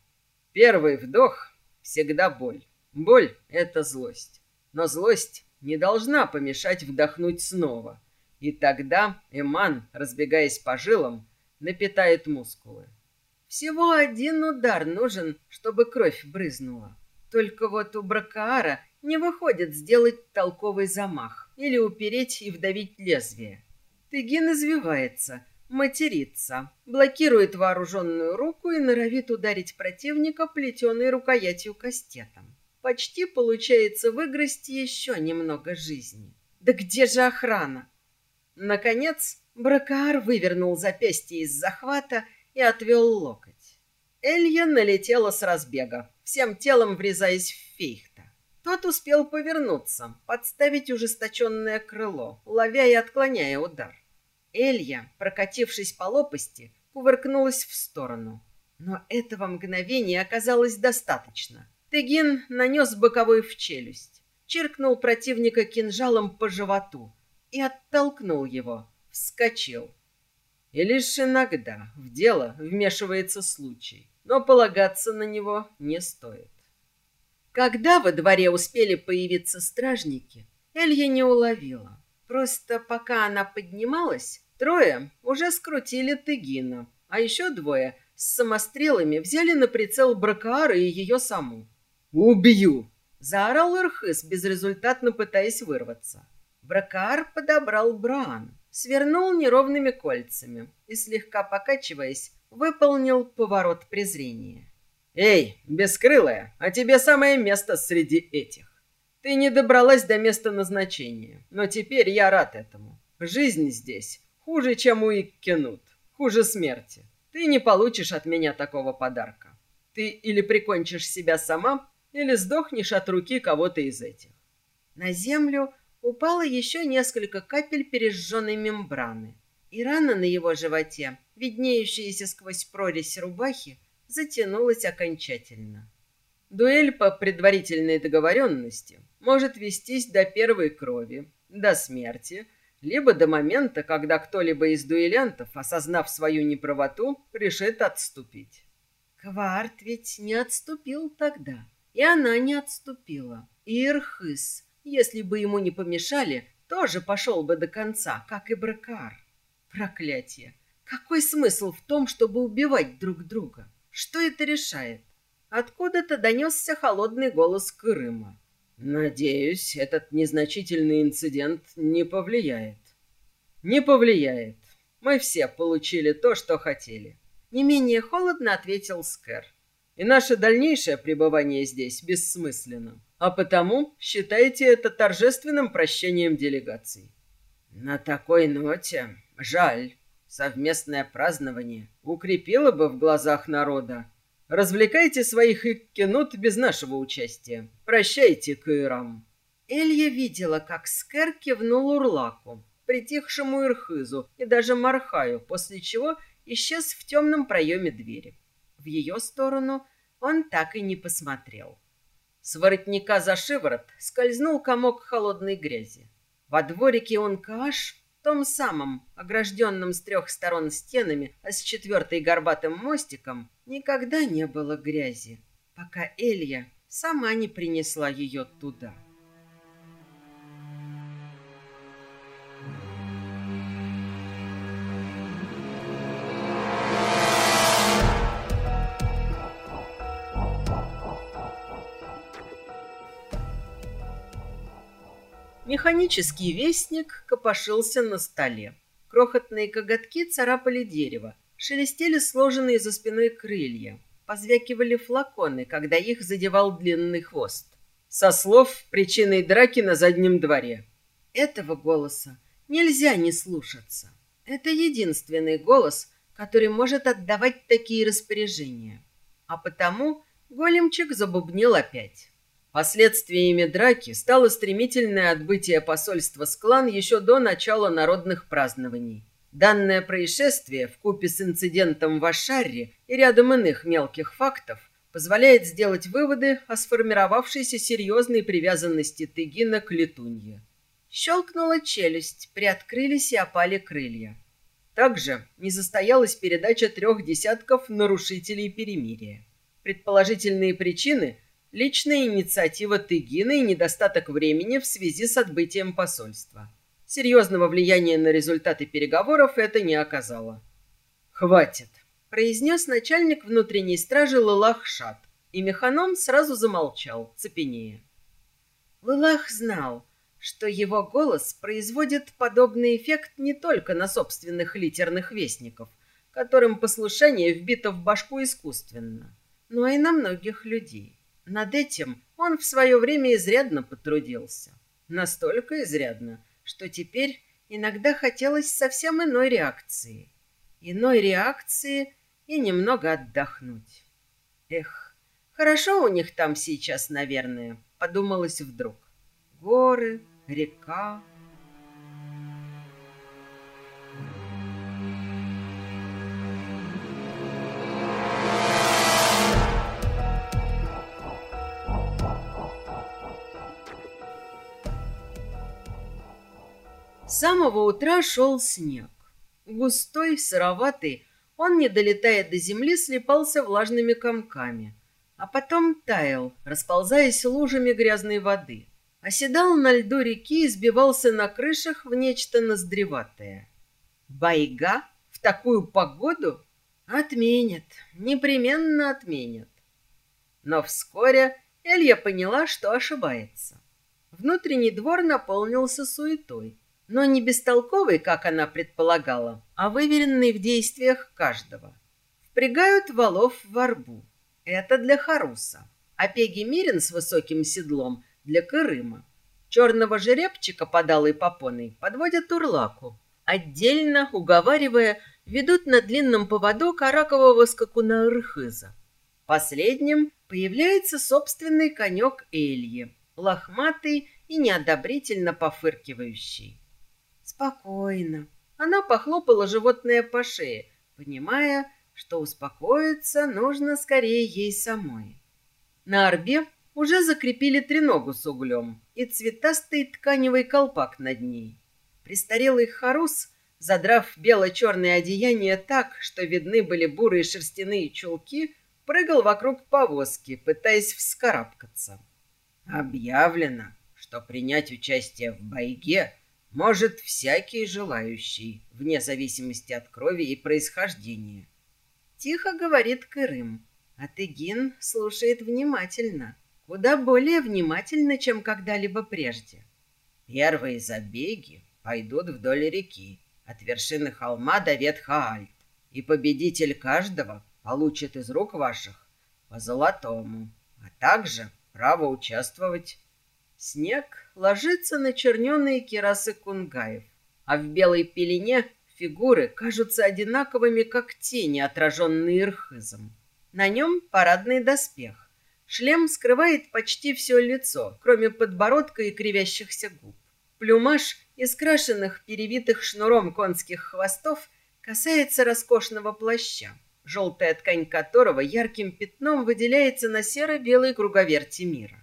Первый вдох всегда боль. Боль — это злость. Но злость не должна помешать вдохнуть снова. И тогда Эман, разбегаясь по жилам, напитает мускулы. Всего один удар нужен, чтобы кровь брызнула. Только вот у Бракаара не выходит сделать толковый замах или упереть и вдавить лезвие. Тыгин извивается — матерится, блокирует вооруженную руку и норовит ударить противника плетеной рукоятью кастетом. Почти получается выгрызть еще немного жизни. Да где же охрана? Наконец, Бракаар вывернул запястье из захвата и отвел локоть. Элья налетела с разбега, всем телом врезаясь в Фейхта. Тот успел повернуться, подставить ужесточенное крыло, ловя и отклоняя удар. Элья, прокатившись по лопасти, кувыркнулась в сторону. Но этого мгновения оказалось достаточно. Тыгин нанес боковой в челюсть, чиркнул противника кинжалом по животу и оттолкнул его, вскочил. И лишь иногда в дело вмешивается случай, но полагаться на него не стоит. Когда во дворе успели появиться стражники, Элья не уловила. Просто пока она поднималась, трое уже скрутили Тыгина, а еще двое с самострелами взяли на прицел Бракаара и ее саму. «Убью!» — заорал Ирхыс, безрезультатно пытаясь вырваться. Бракаар подобрал Бран, свернул неровными кольцами и, слегка покачиваясь, выполнил поворот презрения. «Эй, бескрылая, а тебе самое место среди этих. Ты не добралась до места назначения, но теперь я рад этому. Жизнь здесь хуже, чем у Иккенут, хуже смерти. Ты не получишь от меня такого подарка. Ты или прикончишь себя сама, или сдохнешь от руки кого-то из этих». На землю упало еще несколько капель пережженной мембраны, и рана на его животе, виднеющаяся сквозь прорезь рубахи, затянулась окончательно. Дуэль по предварительной договоренности может вестись до первой крови, до смерти, либо до момента, когда кто-либо из дуэлянтов, осознав свою неправоту, решит отступить. Кварт ведь не отступил тогда, и она не отступила. И Ирхыс, если бы ему не помешали, тоже пошел бы до конца, как и Бракар. Проклятие! Какой смысл в том, чтобы убивать друг друга? Что это решает? Откуда-то донесся холодный голос Крыма. «Надеюсь, этот незначительный инцидент не повлияет». «Не повлияет. Мы все получили то, что хотели». Не менее холодно ответил Скэр. «И наше дальнейшее пребывание здесь бессмысленно. А потому считайте это торжественным прощением делегаций». «На такой ноте жаль». Совместное празднование укрепило бы в глазах народа. Развлекайте своих иккенут без нашего участия. Прощайте, Каирам. Элья видела, как Скер кивнул Урлаку, притихшему Ирхызу и даже Мархаю, после чего исчез в темном проеме двери. В ее сторону он так и не посмотрел. С воротника за шиворот скользнул комок холодной грязи. Во дворике он каш том самом, огражденном с трех сторон стенами, а с четвертой горбатым мостиком, никогда не было грязи, пока Элья сама не принесла ее туда. Механический вестник копошился на столе. Крохотные коготки царапали дерево, шелестели сложенные за спиной крылья, позвякивали флаконы, когда их задевал длинный хвост. Со слов причиной драки на заднем дворе. Этого голоса нельзя не слушаться. Это единственный голос, который может отдавать такие распоряжения. А потому големчик забубнил опять. Последствиями драки стало стремительное отбытие посольства Склан еще до начала народных празднований. Данное происшествие, вкупе с инцидентом в Ашарре и рядом иных мелких фактов, позволяет сделать выводы о сформировавшейся серьезной привязанности Тыгина к летунье. Щелкнула челюсть, приоткрылись и опали крылья. Также не состоялась передача трех десятков нарушителей перемирия. Предположительные причины – личная инициатива Тыгина и недостаток времени в связи с отбытием посольства. Серьезного влияния на результаты переговоров это не оказало. «Хватит», — произнес начальник внутренней стражи Лылах Шат, и механом сразу замолчал, цепенея. Лылах знал, что его голос производит подобный эффект не только на собственных литерных вестников, которым послушание вбито в башку искусственно, но и на многих людей. Над этим он в свое время изрядно потрудился. Настолько изрядно, что теперь иногда хотелось совсем иной реакции. Иной реакции и немного отдохнуть. Эх, хорошо у них там сейчас, наверное, подумалось вдруг. Горы, река. С самого утра шел снег. Густой, сыроватый, он, не долетая до земли, слепался влажными комками, а потом таял, расползаясь лужами грязной воды. Оседал на льду реки и сбивался на крышах в нечто ноздреватое. Байга? В такую погоду? Отменят, непременно отменят. Но вскоре Элья поняла, что ошибается. Внутренний двор наполнился суетой, но не бестолковый, как она предполагала, а выверенный в действиях каждого. Впрягают валов в арбу. Это для Харуса. А Пеги Мирин с высоким седлом для Кырыма. Черного жеребчика подалой попоной подводят Урлаку. Отдельно, уговаривая, ведут на длинном поводу каракового скакуна Рыхыза. Последним появляется собственный конек Эльи, лохматый и неодобрительно пофыркивающий. Спокойно. Она похлопала животное по шее, понимая, что успокоиться нужно скорее ей самой. На орбе уже закрепили треногу с углем и цветастый тканевый колпак над ней. Престарелый харус, задрав бело-черное одеяние так, что видны были бурые шерстяные чулки, прыгал вокруг повозки, пытаясь вскарабкаться. Объявлено, что принять участие в бойге может всякий желающий, вне зависимости от крови и происхождения. Тихо говорит Кырым, а Тыгин слушает внимательно, куда более внимательно, чем когда-либо прежде. Первые забеги пойдут вдоль реки, от вершины холма до Ветхаальт, и победитель каждого получит из рук ваших по золотому, а также право участвовать. Снег ложится на черненые керасы кунгаев, а в белой пелене фигуры кажутся одинаковыми, как тени, отраженные ирхызом. На нем парадный доспех. Шлем скрывает почти все лицо, кроме подбородка и кривящихся губ. Плюмаж из крашенных, перевитых шнуром конских хвостов касается роскошного плаща желтая ткань которого ярким пятном выделяется на серо-белой круговерти мира.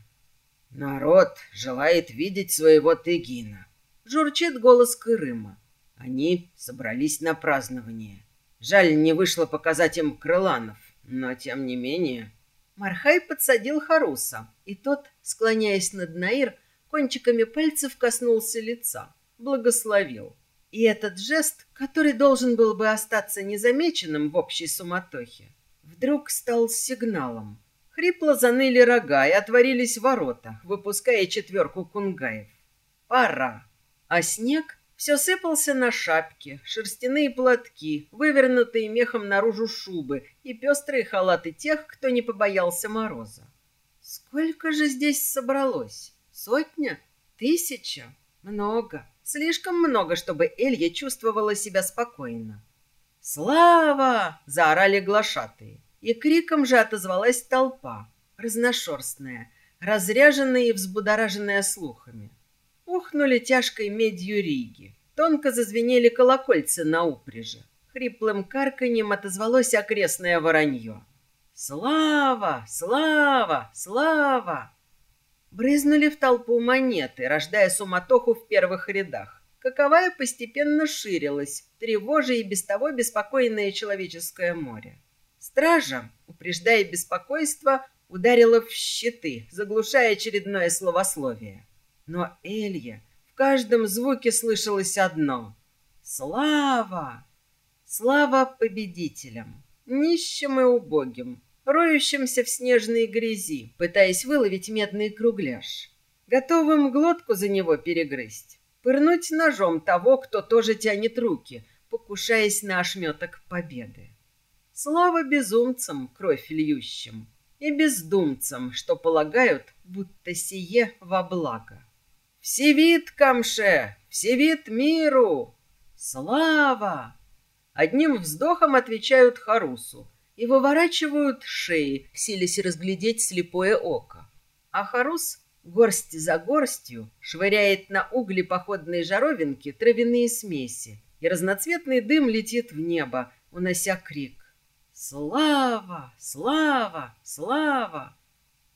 «Народ желает видеть своего Тегина», — журчит голос Кырыма. Они собрались на празднование. Жаль, не вышло показать им крыланов, но тем не менее... Мархай подсадил Харуса, и тот, склоняясь над Наир, кончиками пальцев коснулся лица, благословил. И этот жест, который должен был бы остаться незамеченным в общей суматохе, вдруг стал сигналом. Хрипло заныли рога и отворились ворота, выпуская четверку кунгаев. Пора. А снег все сыпался на шапки, шерстяные платки, вывернутые мехом наружу шубы и пестрые халаты тех, кто не побоялся мороза. Сколько же здесь собралось? Сотня? Тысяча? Много. Слишком много, чтобы Элья чувствовала себя спокойно. «Слава!» — заорали глашатые. И криком же отозвалась толпа, разношерстная, разряженная и взбудораженная слухами. Ухнули тяжкой медью риги. Тонко зазвенели колокольцы на упряжи. Хриплым карканьем отозвалось окрестное воронье. «Слава! Слава! Слава!» Брызнули в толпу монеты, рождая суматоху в первых рядах. Каковая постепенно ширилась, тревожа и без того беспокойное человеческое море. Стража, упреждая беспокойство, ударила в щиты, заглушая очередное словословие. Но Элья в каждом звуке слышалось одно — «Слава! Слава победителям, нищим и убогим, роющимся в снежной грязи, пытаясь выловить медный кругляш, готовым глотку за него перегрызть, пырнуть ножом того, кто тоже тянет руки, покушаясь на ошметок победы. Слава безумцам, кровь льющим, и бездумцам, что полагают, будто сие во благо. Всевид камше, всевид миру! Слава! Одним вздохом отвечают Харусу, и выворачивают шеи, силясь разглядеть слепое око. А Харус горсть за горстью швыряет на угли походной жаровинки травяные смеси, и разноцветный дым летит в небо, унося крик. «Слава! Слава! Слава!»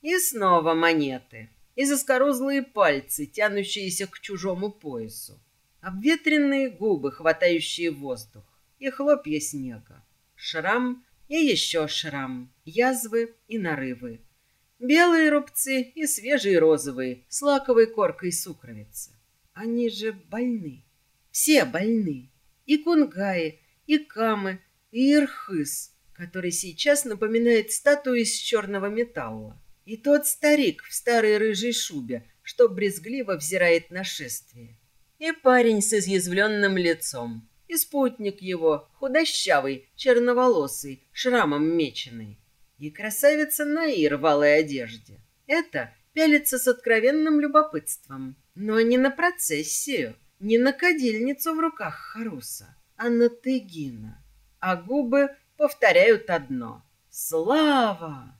И снова монеты, и заскорузлые пальцы, тянущиеся к чужому поясу. обветренные губы, хватающие воздух, и хлопья снега, шрам и еще шрам, язвы и нарывы, белые рубцы и свежие розовые с лаковой коркой сукровицы. Они же больны, все больны, и кунгаи, и камы, и ирхыс, который сейчас напоминает статую из черного металла, и тот старик в старой рыжей шубе, что брезгливо взирает на шествие. И парень с изъязвленным лицом, и спутник его, худощавый, черноволосый, шрамом меченый, и красавица на рвалой одежде. Это пялится с откровенным любопытством, но не на процессию, не на кадильницу в руках Харуса, а на Тегина. А губы повторяют одно «Слава!».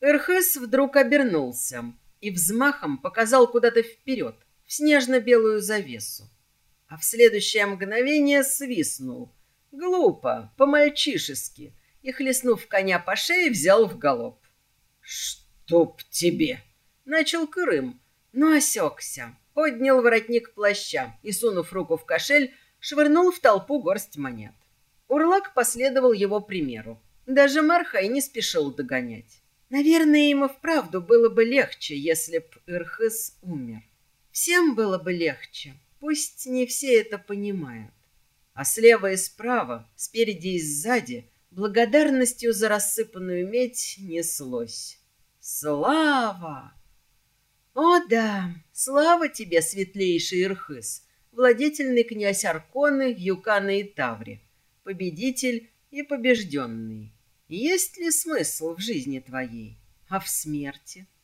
Эрхес вдруг обернулся и взмахом показал куда-то вперед, в снежно-белую завесу. А в следующее мгновение свистнул. Глупо, по-мальчишески, и, хлестнув коня по шее, взял в галоп. «Чтоб тебе!» — начал Крым, но осекся, поднял воротник плаща и, сунув руку в кошель, швырнул в толпу горсть монет. Урлак последовал его примеру. Даже Мархай не спешил догонять. Наверное, ему вправду было бы легче, если б Ирхыс умер. Всем было бы легче, пусть не все это понимают. А слева и справа, спереди и сзади, благодарностью за рассыпанную медь неслось. Слава! О да, слава тебе, светлейший Ирхыс, владетельный князь Арконы, Юкана и Таври, победитель и побежденный. Есть ли смысл в жизни твоей, а в смерти —